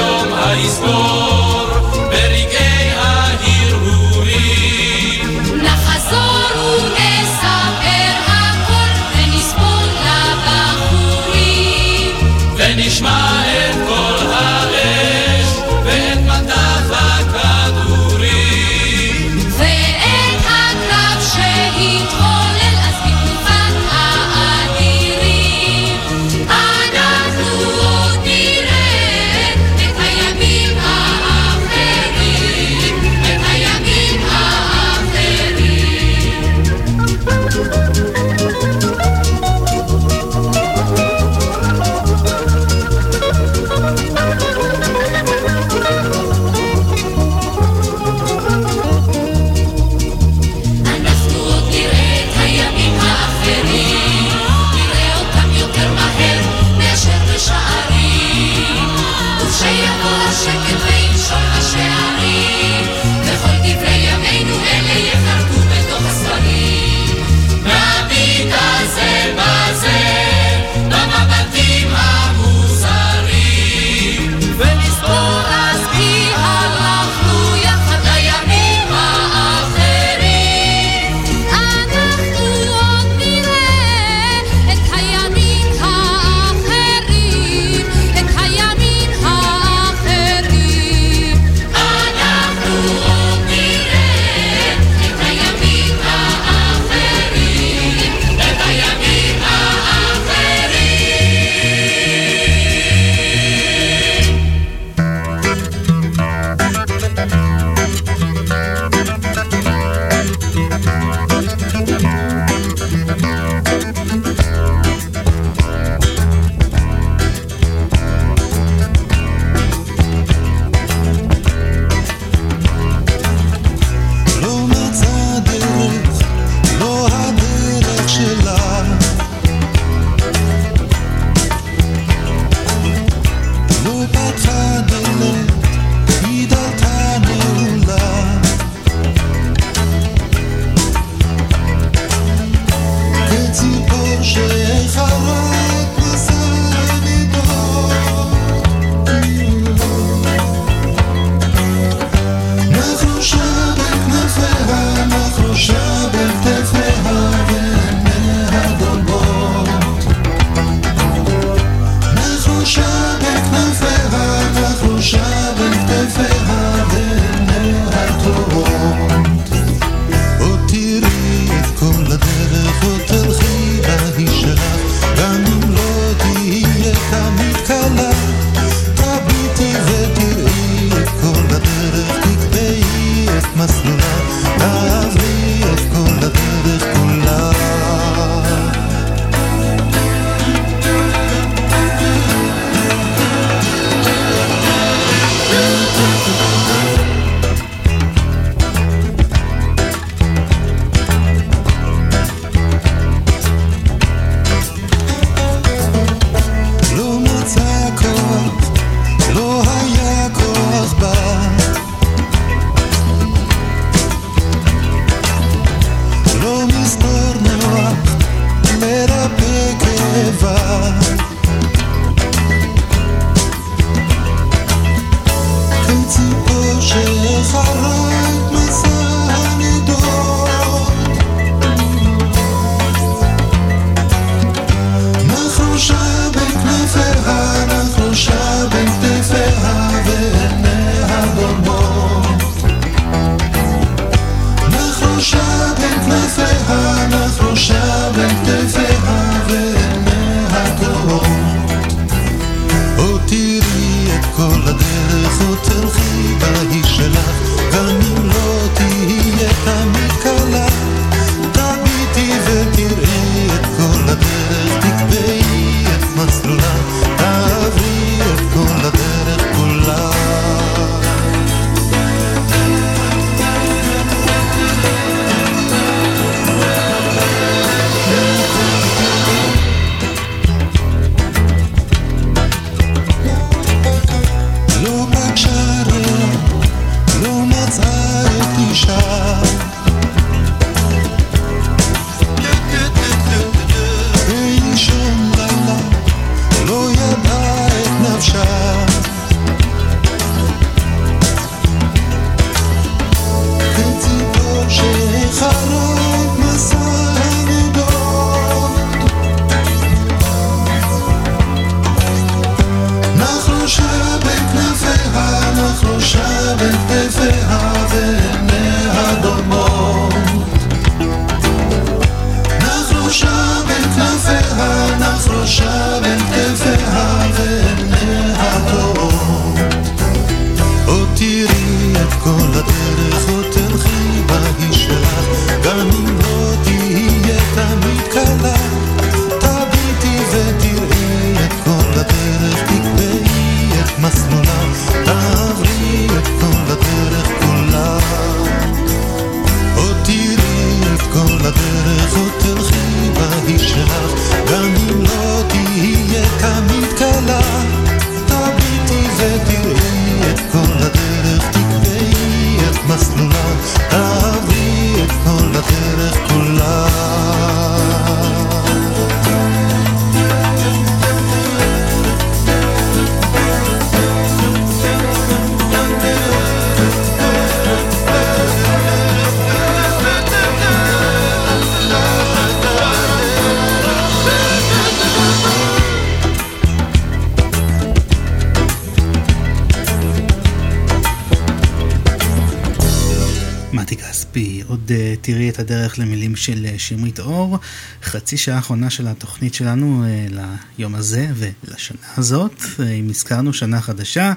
של אה, שמרית אור, חצי שעה האחרונה של התוכנית שלנו אה, ליום הזה ולשנה הזאת. אה, אם הזכרנו שנה חדשה,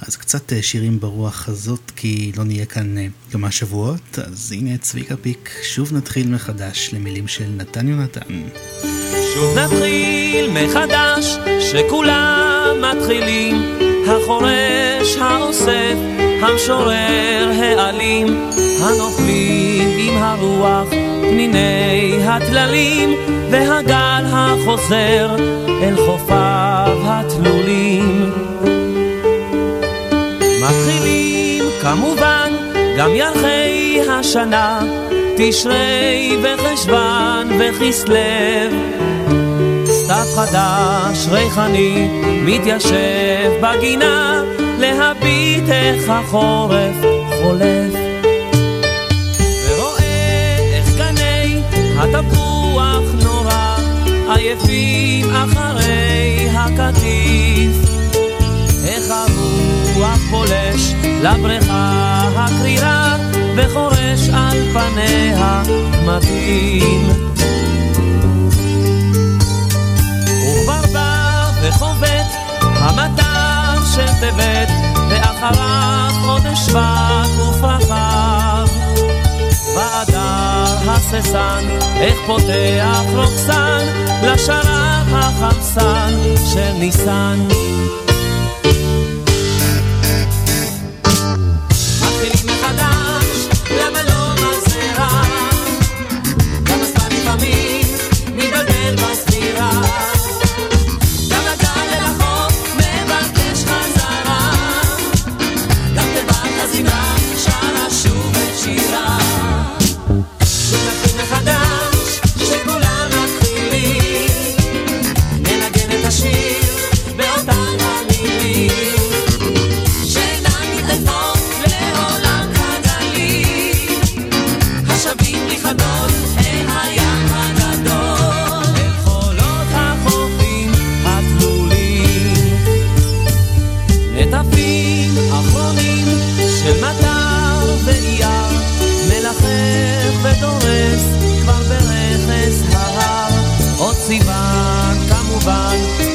אז קצת שירים ברוח הזאת, כי לא נהיה כאן כמה שבועות. אז הנה צביקה פיק, שוב נתחיל מחדש למילים של נתן יונתן. שוב נתחיל מחדש, שכולם מתחילים, החורש, האוסף, המשורר, העלים, הנופלים עם הרוח. פניני הטללים והגל החוזר אל חופיו התלולים. מתחילים כמובן גם ירחי השנה, תשרי וחשוון וכסלו. סתיו חדש ריחני מתיישב בגינה להביט איך החורף חולף אחרי הקטיף, איך הרוח פולש לבריכה הקרירה וחורש על פניה מתאים. וכבר בא וחובט ואחריו חודש שבט ופרחיו. באדר הססן, איך פותח רוקסן לשרת החמסן של ניסן.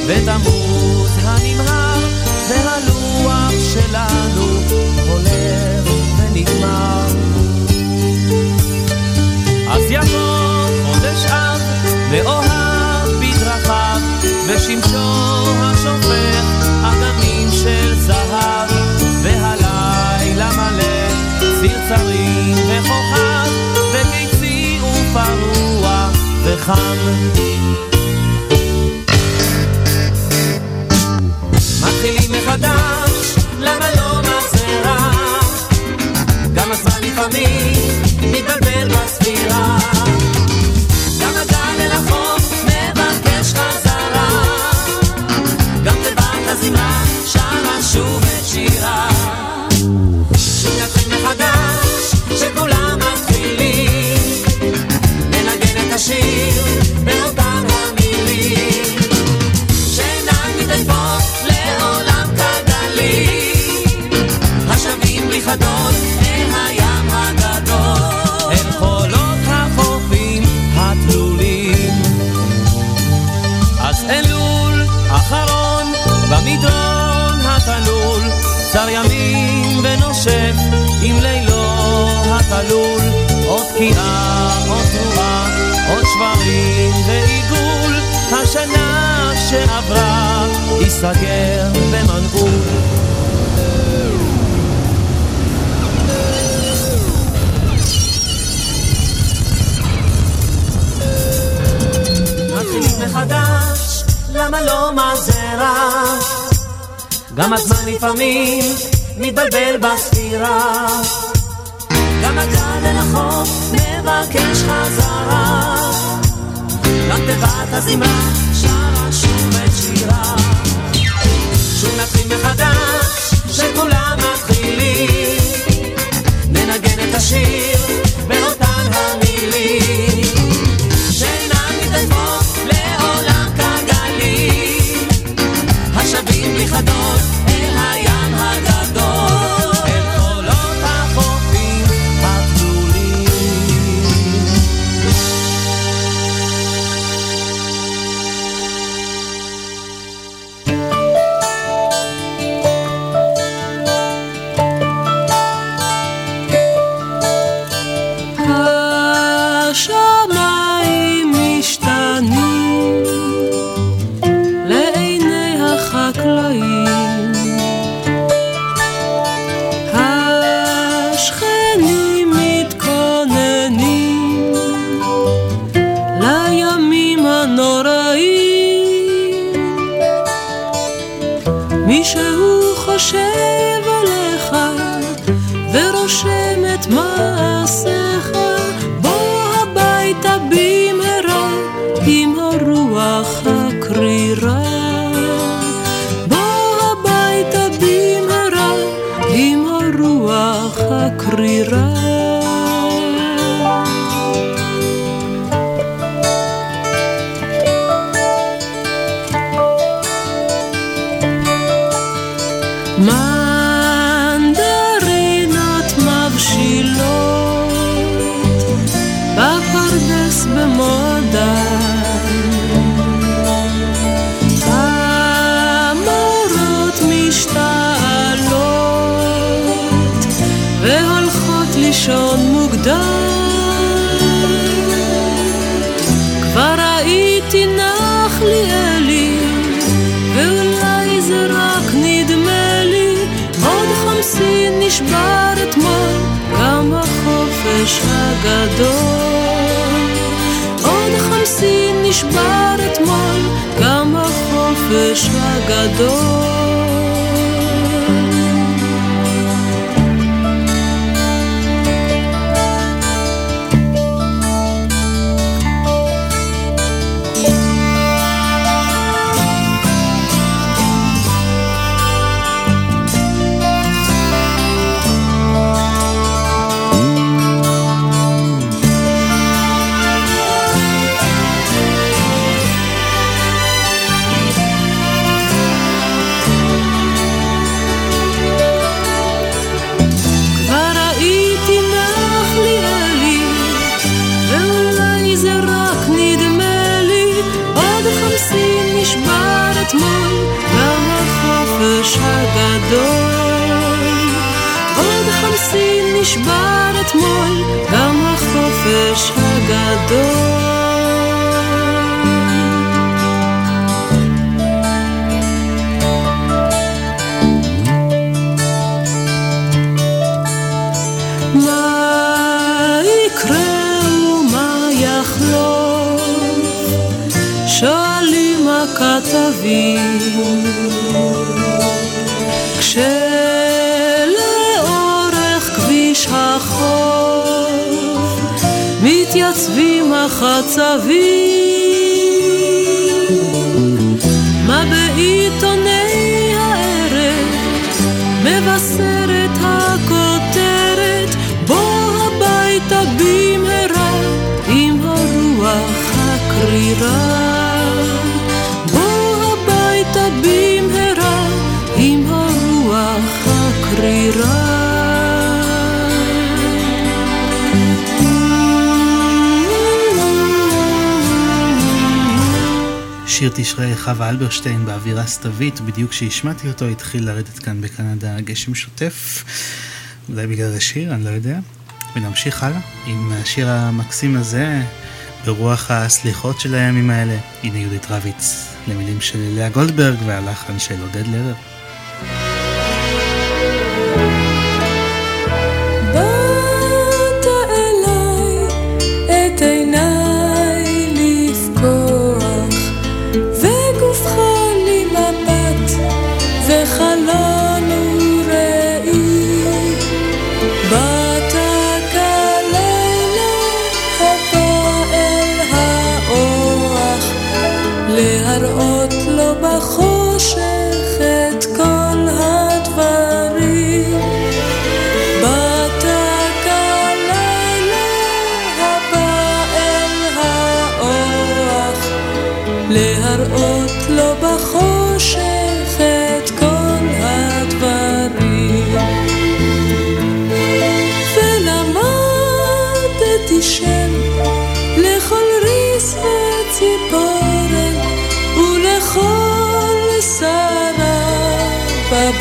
ותמוז הנמהר והלוח שלנו הולך ונגמר. אז יבוא חודש אב ואוהב בדרכיו ושמשו השופר אדמים של זהב והלילה מלא צרצרים וכוכב וקיצי ופרוע וחם For mi bel bello שקיעה או תרועה או שברים ועיגול. השנה שעברה ייסגר במנעול. מתחילים מחדש, למה לא מהזרע? גם הזמן לפעמים מתבלבל בספירה. אל החוף, מבקש חזרה. רק תיבת הזמרה, שרה שוב את שירה. שוב נתחיל מחדש, שכולם מתחילים. ננגן את השיר באותן המילים. חטבים. כשלאורך כביש החוף מתייצבים החצבים, מה בעיתוני הערב מבשרת הכותרת, בוא הביתה במהרה עם הרוח הקרירה. שיר תשרי חווה אלברשטיין באווירה סתווית, בדיוק כשהשמעתי אותו התחיל לרדת כאן בקנדה גשם שוטף. אולי בגלל השיר, אני לא יודע. ונמשיך הלאה עם השיר המקסים הזה, ברוח הסליחות של הימים האלה. הנה יהודית רביץ, למילים של לאה גולדברג והלחן של עודד לרר.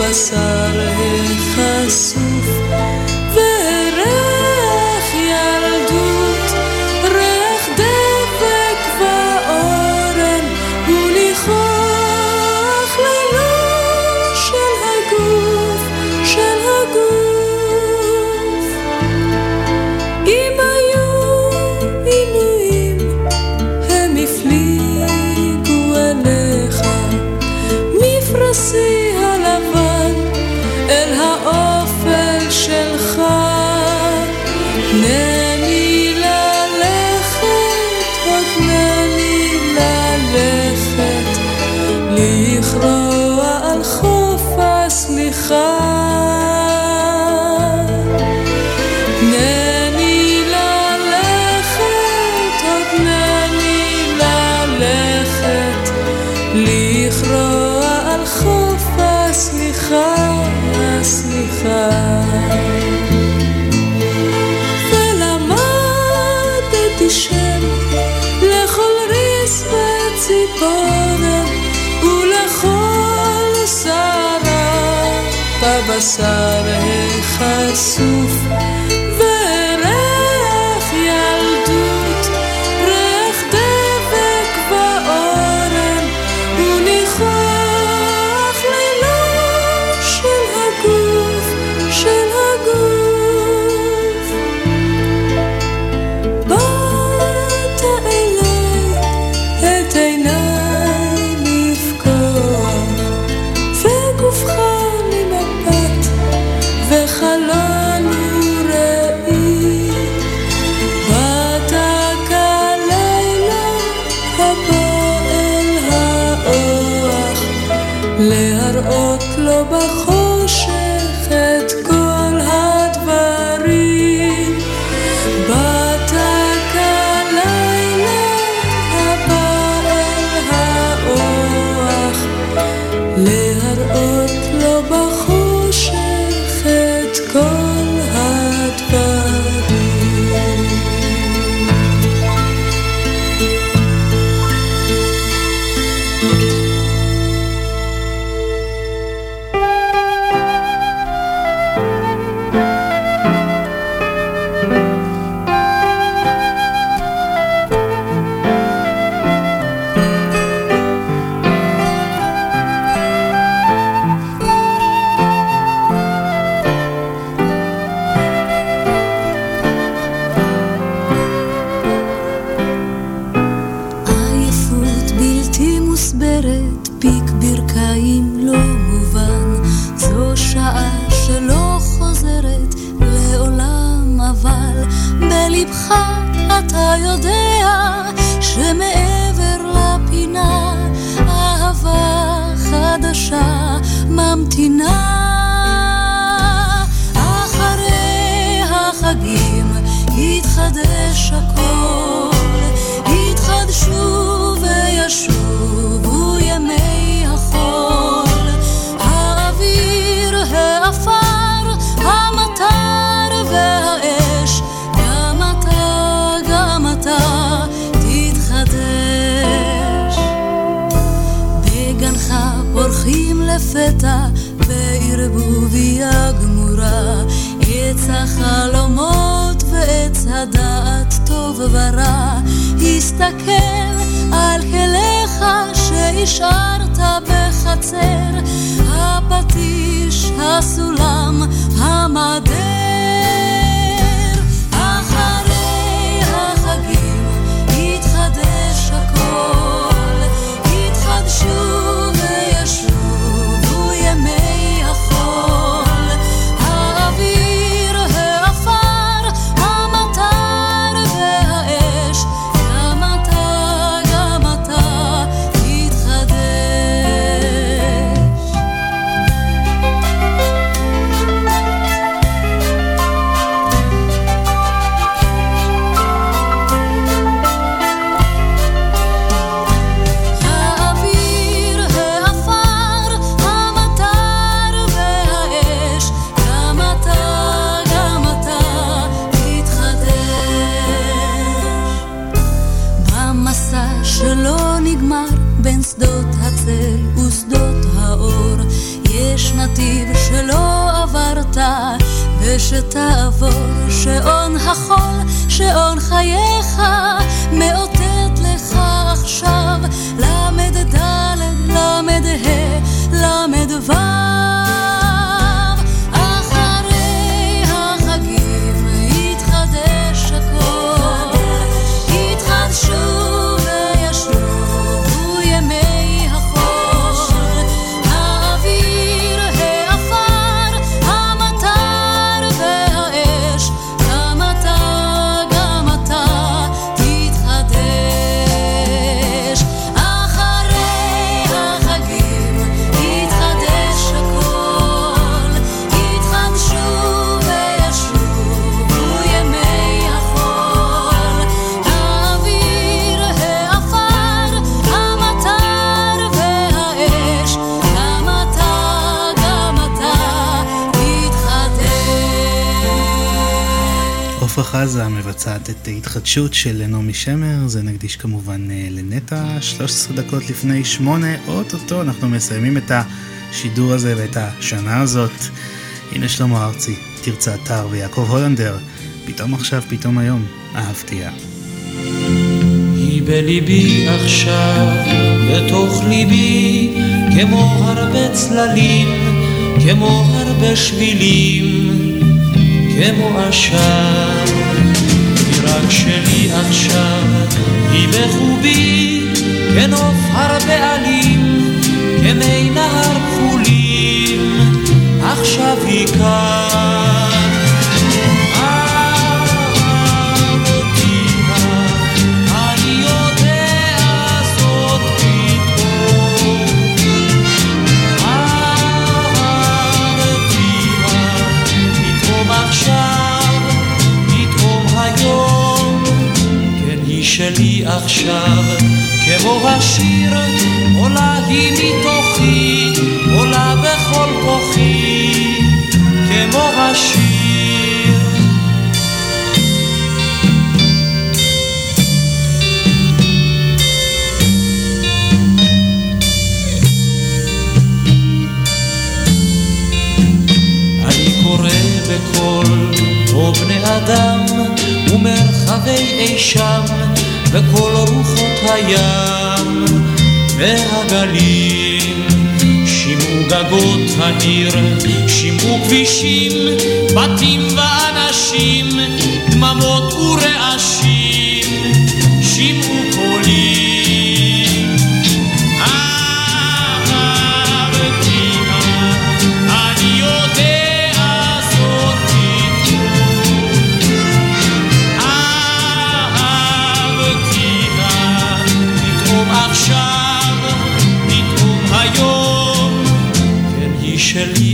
pasar. נמצא והחשוף לפתע בערבוביה גמורה. עץ החלומות ועץ הדעת טוב ורע. הסתכל על כליך שהשארת בחצר. הפטיש, הסולם, המדר. אחרי החגים יתחדש הכל. יתחדשו ושתעבור, שעון החול, שעון חייך, חזה מבצעת את התחדשות של נעמי שמר, זה נקדיש כמובן אה, לנטע, 13 דקות לפני שמונה, אוטוטו אנחנו מסיימים את השידור הזה ואת השנה הזאת. הנה שלמה ארצי, תרצה אתר ויעקב הולנדר, פתאום עכשיו, פתאום היום, בתוך ליבי, כמו הרבה כמו עשן. רק שלי עכשיו, היא בחובי, כנוף הרבה עלים, כמי נהר כחולים, עכשיו היא כאן. עכשיו, כמו השיר, עולה היא מתוכי, עולה בכל כוחי, כמו השיר. אני קורא בקול, או בני אדם, ומרחבי אי שם, וכל רוחות הים והגלים. שמעו גגות הניר, שמעו כבישים, בתים ואנשים, דממות ורעשים,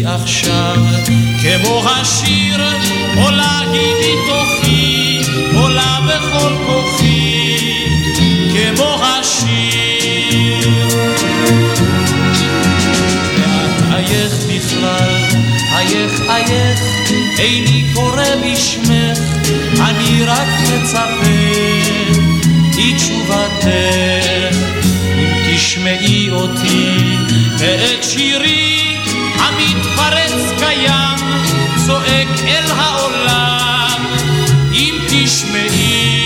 עכשיו, כמו השיר, עולה היא מתוכי, עולה בכל כוחי, כמו השיר. אייך בכלל, אייך אייך, איני קורא בשמך, אני רק מצפה לתשובתך. אם תשמעי אותי ואת שירי המתפרץ קיים, צועק אל העולם, אם תשמעי.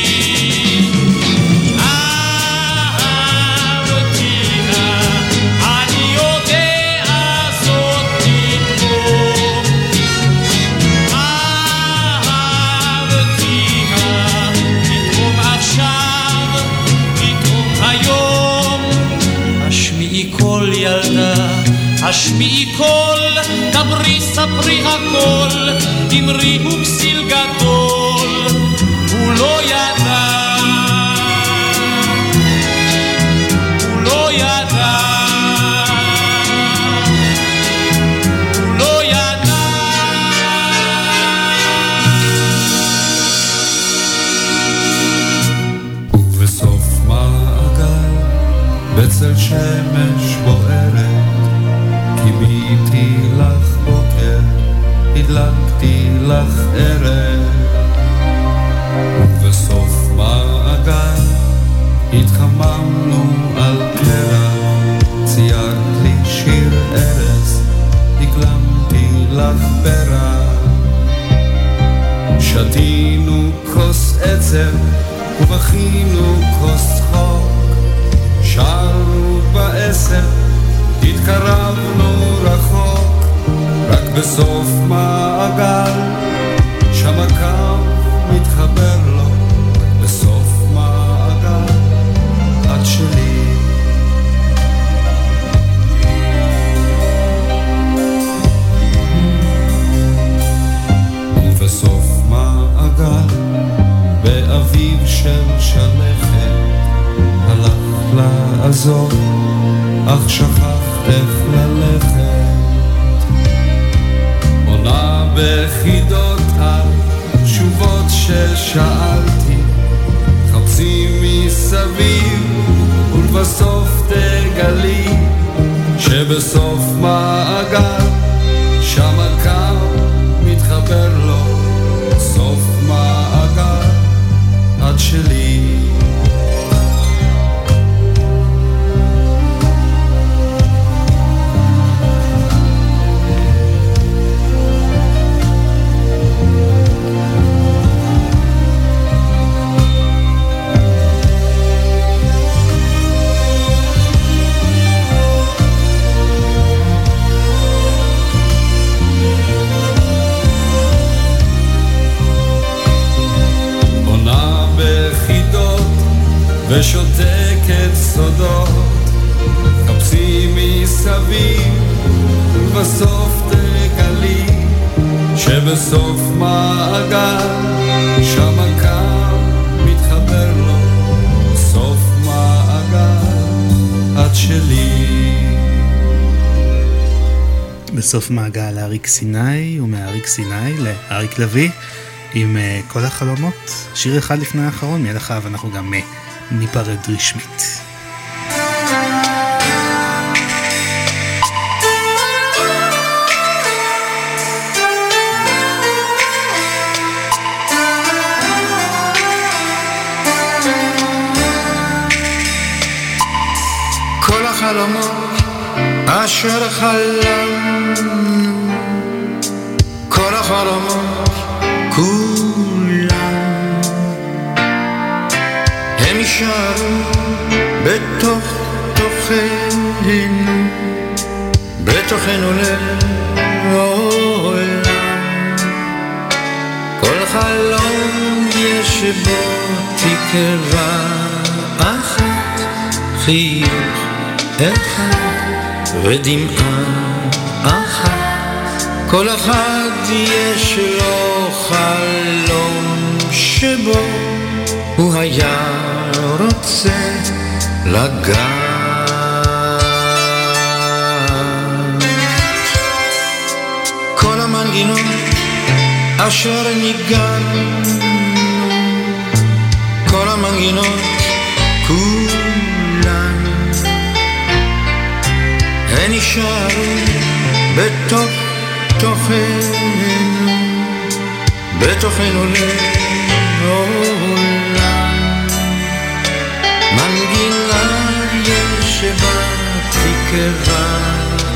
השמיעי קול ילדה, השמיעי קול, דברי ספרי הכל, אמרי הוא לביא, עם uh, כל החלומות. שיר אחד לפני האחרון, מיד אחריו אנחנו גם uh, ניפרד רשמית. ודמעה אחת. כל אחד יש לו חלום שבו הוא היה רוצה לגעת. כל המנגינות אשר ניגענו, כל המנגינות נשארו בתוך תוכנו, בתוכנו לעולם. מנגינה יש בה תקווה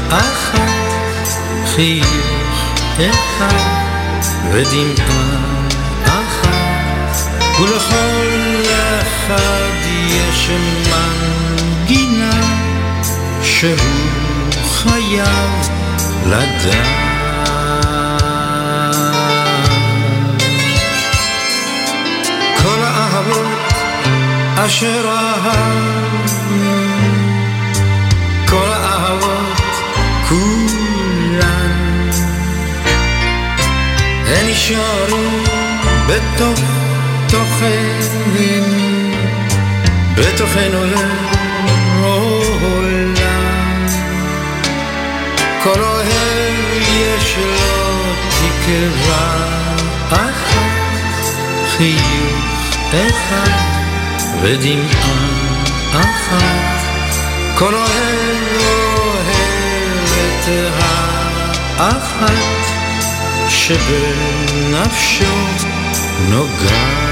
אחת, חיוך אחד. ודמעה אחת, ולכל אחד יש מנגינה שהוא חייב לדעת. כל האהבות אשר אהבנו, כל האהבות כולן הן נשארו בתוך תוכנו, בתוכנו לעולם. כל אוהב יש לו תקווה אחת, חיוך אחד ודמעה אחת. כל אוהב אוהב את האחת. שבנפשו נוגעת.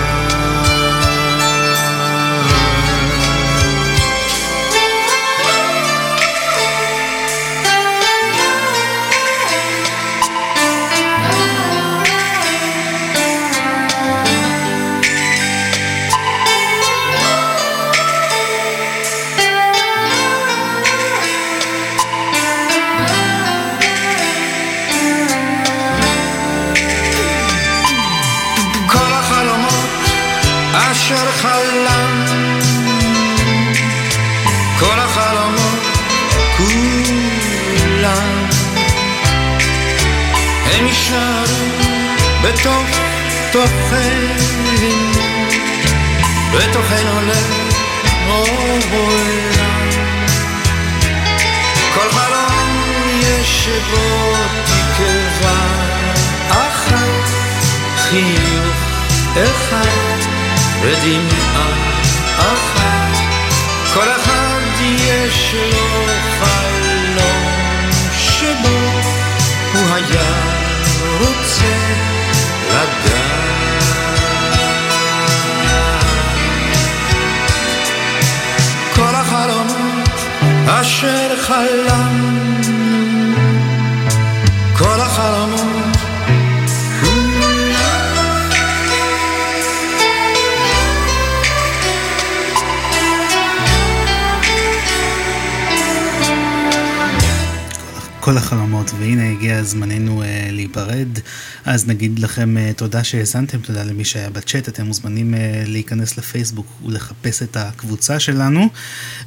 נגיד לכם uh, תודה שהאזנתם, תודה למי שהיה בצ'אט, אתם מוזמנים uh, להיכנס לפייסבוק ולחפש את הקבוצה שלנו,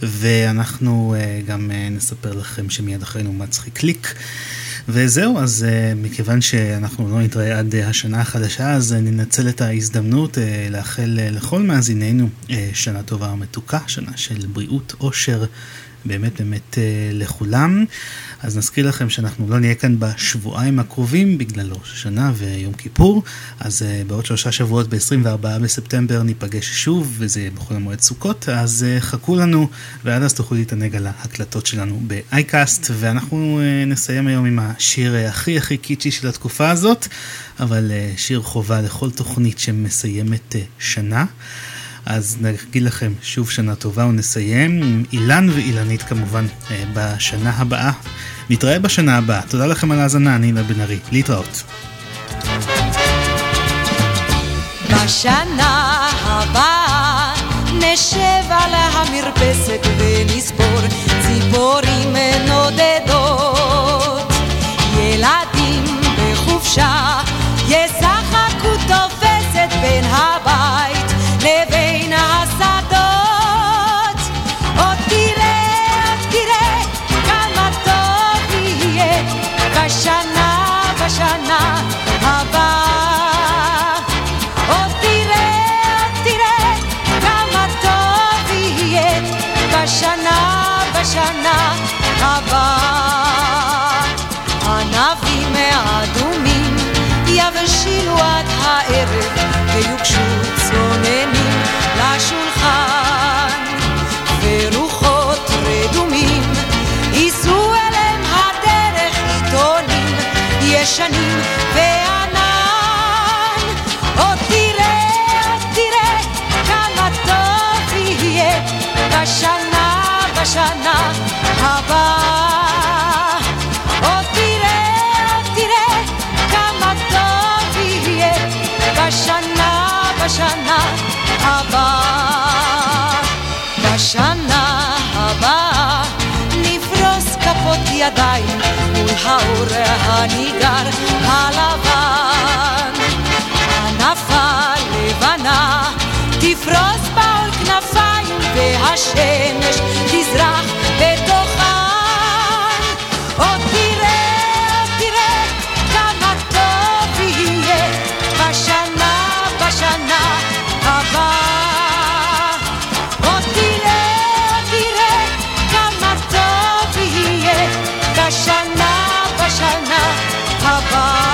ואנחנו uh, גם נספר לכם שמיד אחרינו מצחיק קליק. וזהו, אז מכיוון שאנחנו לא נתראה עד השנה החדשה, אז ננצל את ההזדמנות לאחל לכל מאזיננו שנה טובה ומתוקה, שנה של בריאות, עושר באמת באמת אה, לכולם. אז נזכיר לכם שאנחנו לא נהיה כאן בשבועיים הקרובים בגלל ראש השנה ויום כיפור, אז uh, בעוד שלושה שבועות ב-24 בספטמבר ניפגש שוב, וזה בחול המועד סוכות, אז uh, חכו לנו, ועד אז תוכלו להתענג על ההקלטות שלנו ב-iCast, ואנחנו uh, נסיים היום עם השיר הכי הכי קיצ'י של התקופה הזאת, אבל uh, שיר חובה לכל תוכנית שמסיימת uh, שנה. אז נגיד לכם שוב שנה טובה ונסיים עם אילן ואילנית כמובן בשנה הבאה. נתראה בשנה הבאה. תודה לכם על ההאזנה, אני אילן בן ארי. להתראות. בשנה הבאה נשב על המרפסת ונספור ציפורים נודדות. ילדים בחופשה ישחקו תופסת בין הבית ויוגשו צוננים לשולחן ורוחות רדומים יישאו אליהם הדרך עיתונים. ישנים בשנה הבאה. בשנה הבאה נפרוס כפות ידיים מול האור הניגר הלבן. ענפה לבנה תפרוס בעול כנפיים והשמש תזרח בתוכן. בשנה, בשנה הבאה.